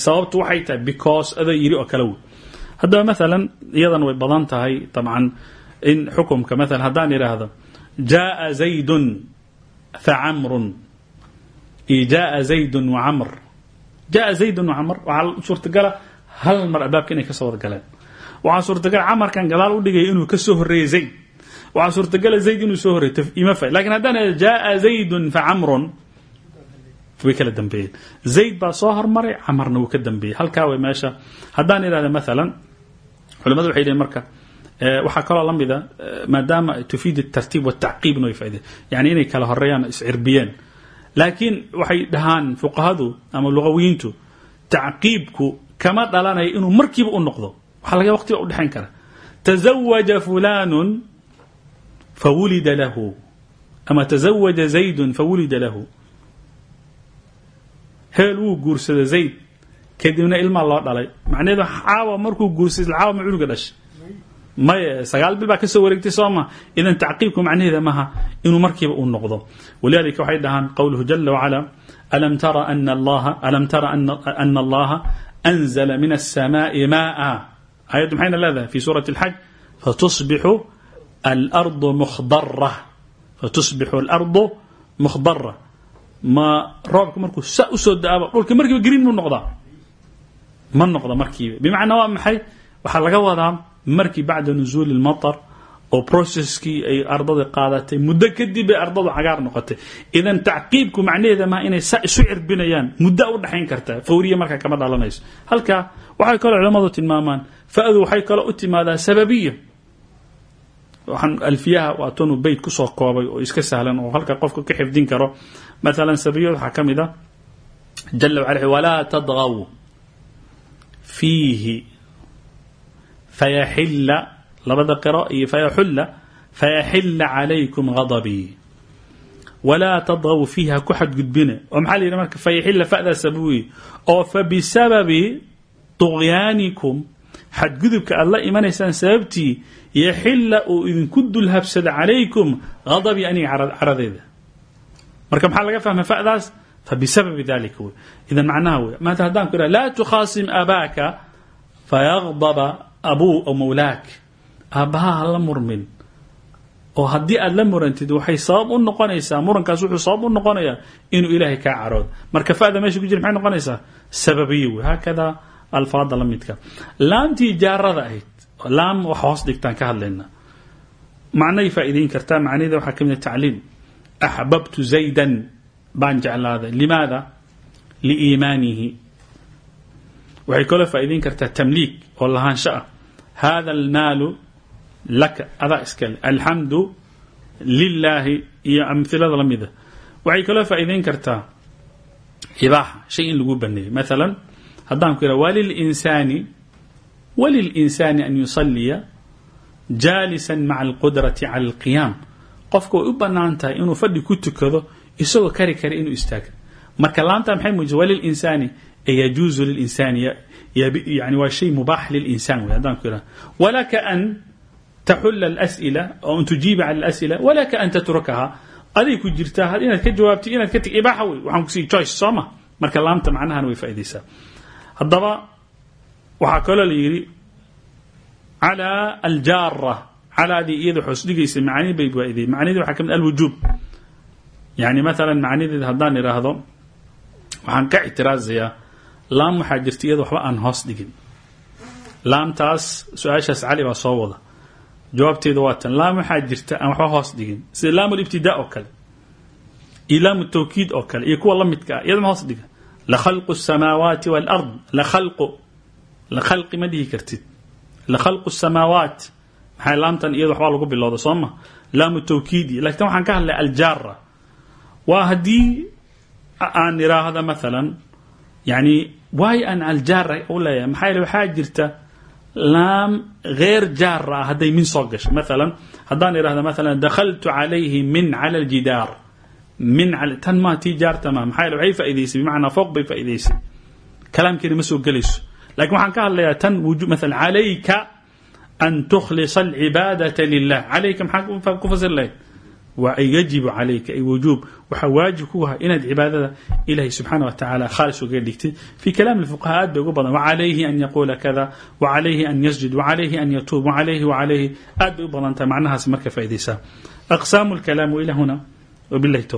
sababtu waxay tahay because adoo yidhi oo kale wey haddaba maalan iyadan way badan tahay dabcan in xukumka maalan haddaan idhaahdo jaaa zaydun fa camrun. Iyo jaaa zaydun wa camr. Jaaa zaydun wa camr waxaa suurtagala hal mar albaabka inay ka soo wada galeen waxaa suurtagala camarkan gadaal u dhigaya inuu ka soo horreeyey zayd. Waxaa suurtagala zayd inuu soo horreey ima fa laakiin haddaan idhahdo jaaa zaydun fa camrun way kala dambeeyeen. Zayd baa soo hormaray camarna wuu ka dambeeyey. Halkaa way meesha haddaan idhahda maalan culimadu waxay leeyiin marka waxaa kaloo la mida maadaama tufiid tartiib watacqiibna way faideen yani inay kala horeeyaan iscirbiyeen laakiin waxay dhahaan fuqahadu ama lugawiyiintu tacqiibku kama dhalanayo inuu markiiba u noqdo waxaa laga waqtiba udhexayn kara. Tazawaja fulanun fawulida lahu. Ama tazawaja zaydun fawulida lahu. Heel wuu guursada zayd kadibna ilmaa loo dhalay macnaheedu caawa markuu guursay caawa ma cunuga dhashay maye sagaal bil baa kasoo wareegtay sooma idan tacqiibku macnaheeda maaha inuu markiiba uu noqdo walidalika waxay dhahaan qowluhu jala wacala alam tara ana allaha alam tara ana allaha anzala min الsamaai maaa ayaddu maxayna leedahay fi suurati اlxaj fatusbixu alardu mukhdara fatusbixu alardu mukhdara ma roobka markuu sa usoo da-aba dhulka markiiba green muu noqdaa ma noqda markiiba bimacnaa waa maxay? Waxaa laga wadaa markii bacda nuzuuli اlmaطar oo processkii ay ardada qaadatay muddo kadib bay ardadu cagaar noqotay. Idan tacqiibku macnaheeda maa inay isu cirbinayaan muddo u dhaxayn kartaa fawriya markaa kama dhalanayso. Halkaa waxay kaloo culamadu tilmaamaan fa'du waxay kaloo u timaadaa sababiya. Waxaan alfiyaha waa tonu beyt ku soo koobay oo iska sahlan oo halka qofka ka xifdin karo. Maalan sababiyad waxaa ka mid a jala tadgaw fiihi. Fayaxilla labada qiro iyo fayaxulla fayaxilla calaykum ghadabii walaa tadgaw fiihi ha ku xadgudbina oo maxaa la yidhi marka fayaxilla fa'daa sababi oo fabisababi طugyaanikum xadgudubka aad la imanaysaan sababtii yaxilla uu idinku dulhabsada calaykum ghadabii aniga caradeeda. Marka maxaa laga fahma fa'daas fabisababi dalika wey idan macnaha wey maanta haddaan ku idhaha laa tukhaasim abaaka fayagdaba abuu o mawlaak. Aabbaha ha la murmin. Oo haddii aad la murantid waxay sabab u noqonaysaa murankaas wuxuu sabab u noqonayaa inuu ilaahay kaa caroodo marka fa'da meesha ku jira maxay noqonaysaa? Sababiya wey haakada alfaada la midka. Laamtii jaarada ahayd laam wax baan jeclaaday. Limaada? Liiimaanihi waxay kaloo faa'iidayn kartaa tamliik oo lahaansho ah hada almaalu laka adaa iskale alxamdu lilaahi iyo amhilada la mida waxay kaloo faa'iidayn kartaa ibaaxa shay in lagu baneeyo. Maalan haddaan ku yidhaha walilinsaani walilinsaani an yusaliya jaalisan maca alqudrati cala alqiyaam. Qofka way u bannaan inuu fadhi ku tukado isagoo kari kara inuu istaaga marka laanta maxay muujisa walilinsaani yajuuzu lilinsaani yani waa shay mubaax lilinsan wey haddaan ku yidhaha walaka an taxula alas'ila oo an tujiiba cala alas'ila walaka an tatrukaha. Aday ku jirtaa inaad ka jawaabti inaad ka teg ibaaxa wey waxaan ku sii choice soo ma? Marka laamta macnahan way faa'iidaysaa. Haddaba waxaa kaloo la yidhi calaa aljaara calaadii iyada xoos dhigaysa macanii bay faa'ideeyey macnaheedi waxaa ka mid alwujuub yani maalan macnadeeda hadaan idhaahdo waxaan ka ictiraazayaa laam waxaa jirta iyada waxba aan hoos dhigin. Laamtaas su'aashaas cali baa soo wada. Jawaabteeda waa tan laam waxaa jirta aan waxba hoos dhigin. Sida laam alibtidaa oo kale iyo laam iyo kuwa la midka ah iyadama hoos dhiga. Lakhalqu اsamaawaati wاlard lakhalqu la khalqi ma dhihi kartid. Lakhalqu samaawaat maxay laamtan iyada waxbaa lagu bilowda soo ma? Laamu tawkiidi waxaan ka hadlay aljaara waa haddii aan iraahda maalan yani waay aan aljaara u leeyahay? Maxaa yeele waxaa jirta laam غeer jaara ah hadday min soo gasho. Maalan haddaan idhahda maalan dakhaltu calayhi min cala aljidaar min tan maa tii jaarta ma? Maxaa yeele waxay faa'idaysay bimacnaa fooq bay faa'idaysay kalaamkeena ma soo gelayso. Lakin waxaan ka hadlayaa tan wuju maalan calayka an tukhlisa alcibaadata lilah calayka maxaa ku fasir lahayd waa yajibu calayka ay wujuub waxaa waajib ku ah inaad cibaadada ilahay subxaana wa tacaala khaalis uga dhigtid. Fi kalaam alfuqaha aad bay ugu badan. Wacalayhi an yaquula kada wacalayhi an yasjud wacalayhi an yatuub wacalayhi wacalayhi aad bay u badan tahay macnahaas marka faaidaysaa aqsaamu lkalaam ila huna. Wabilahi towfiq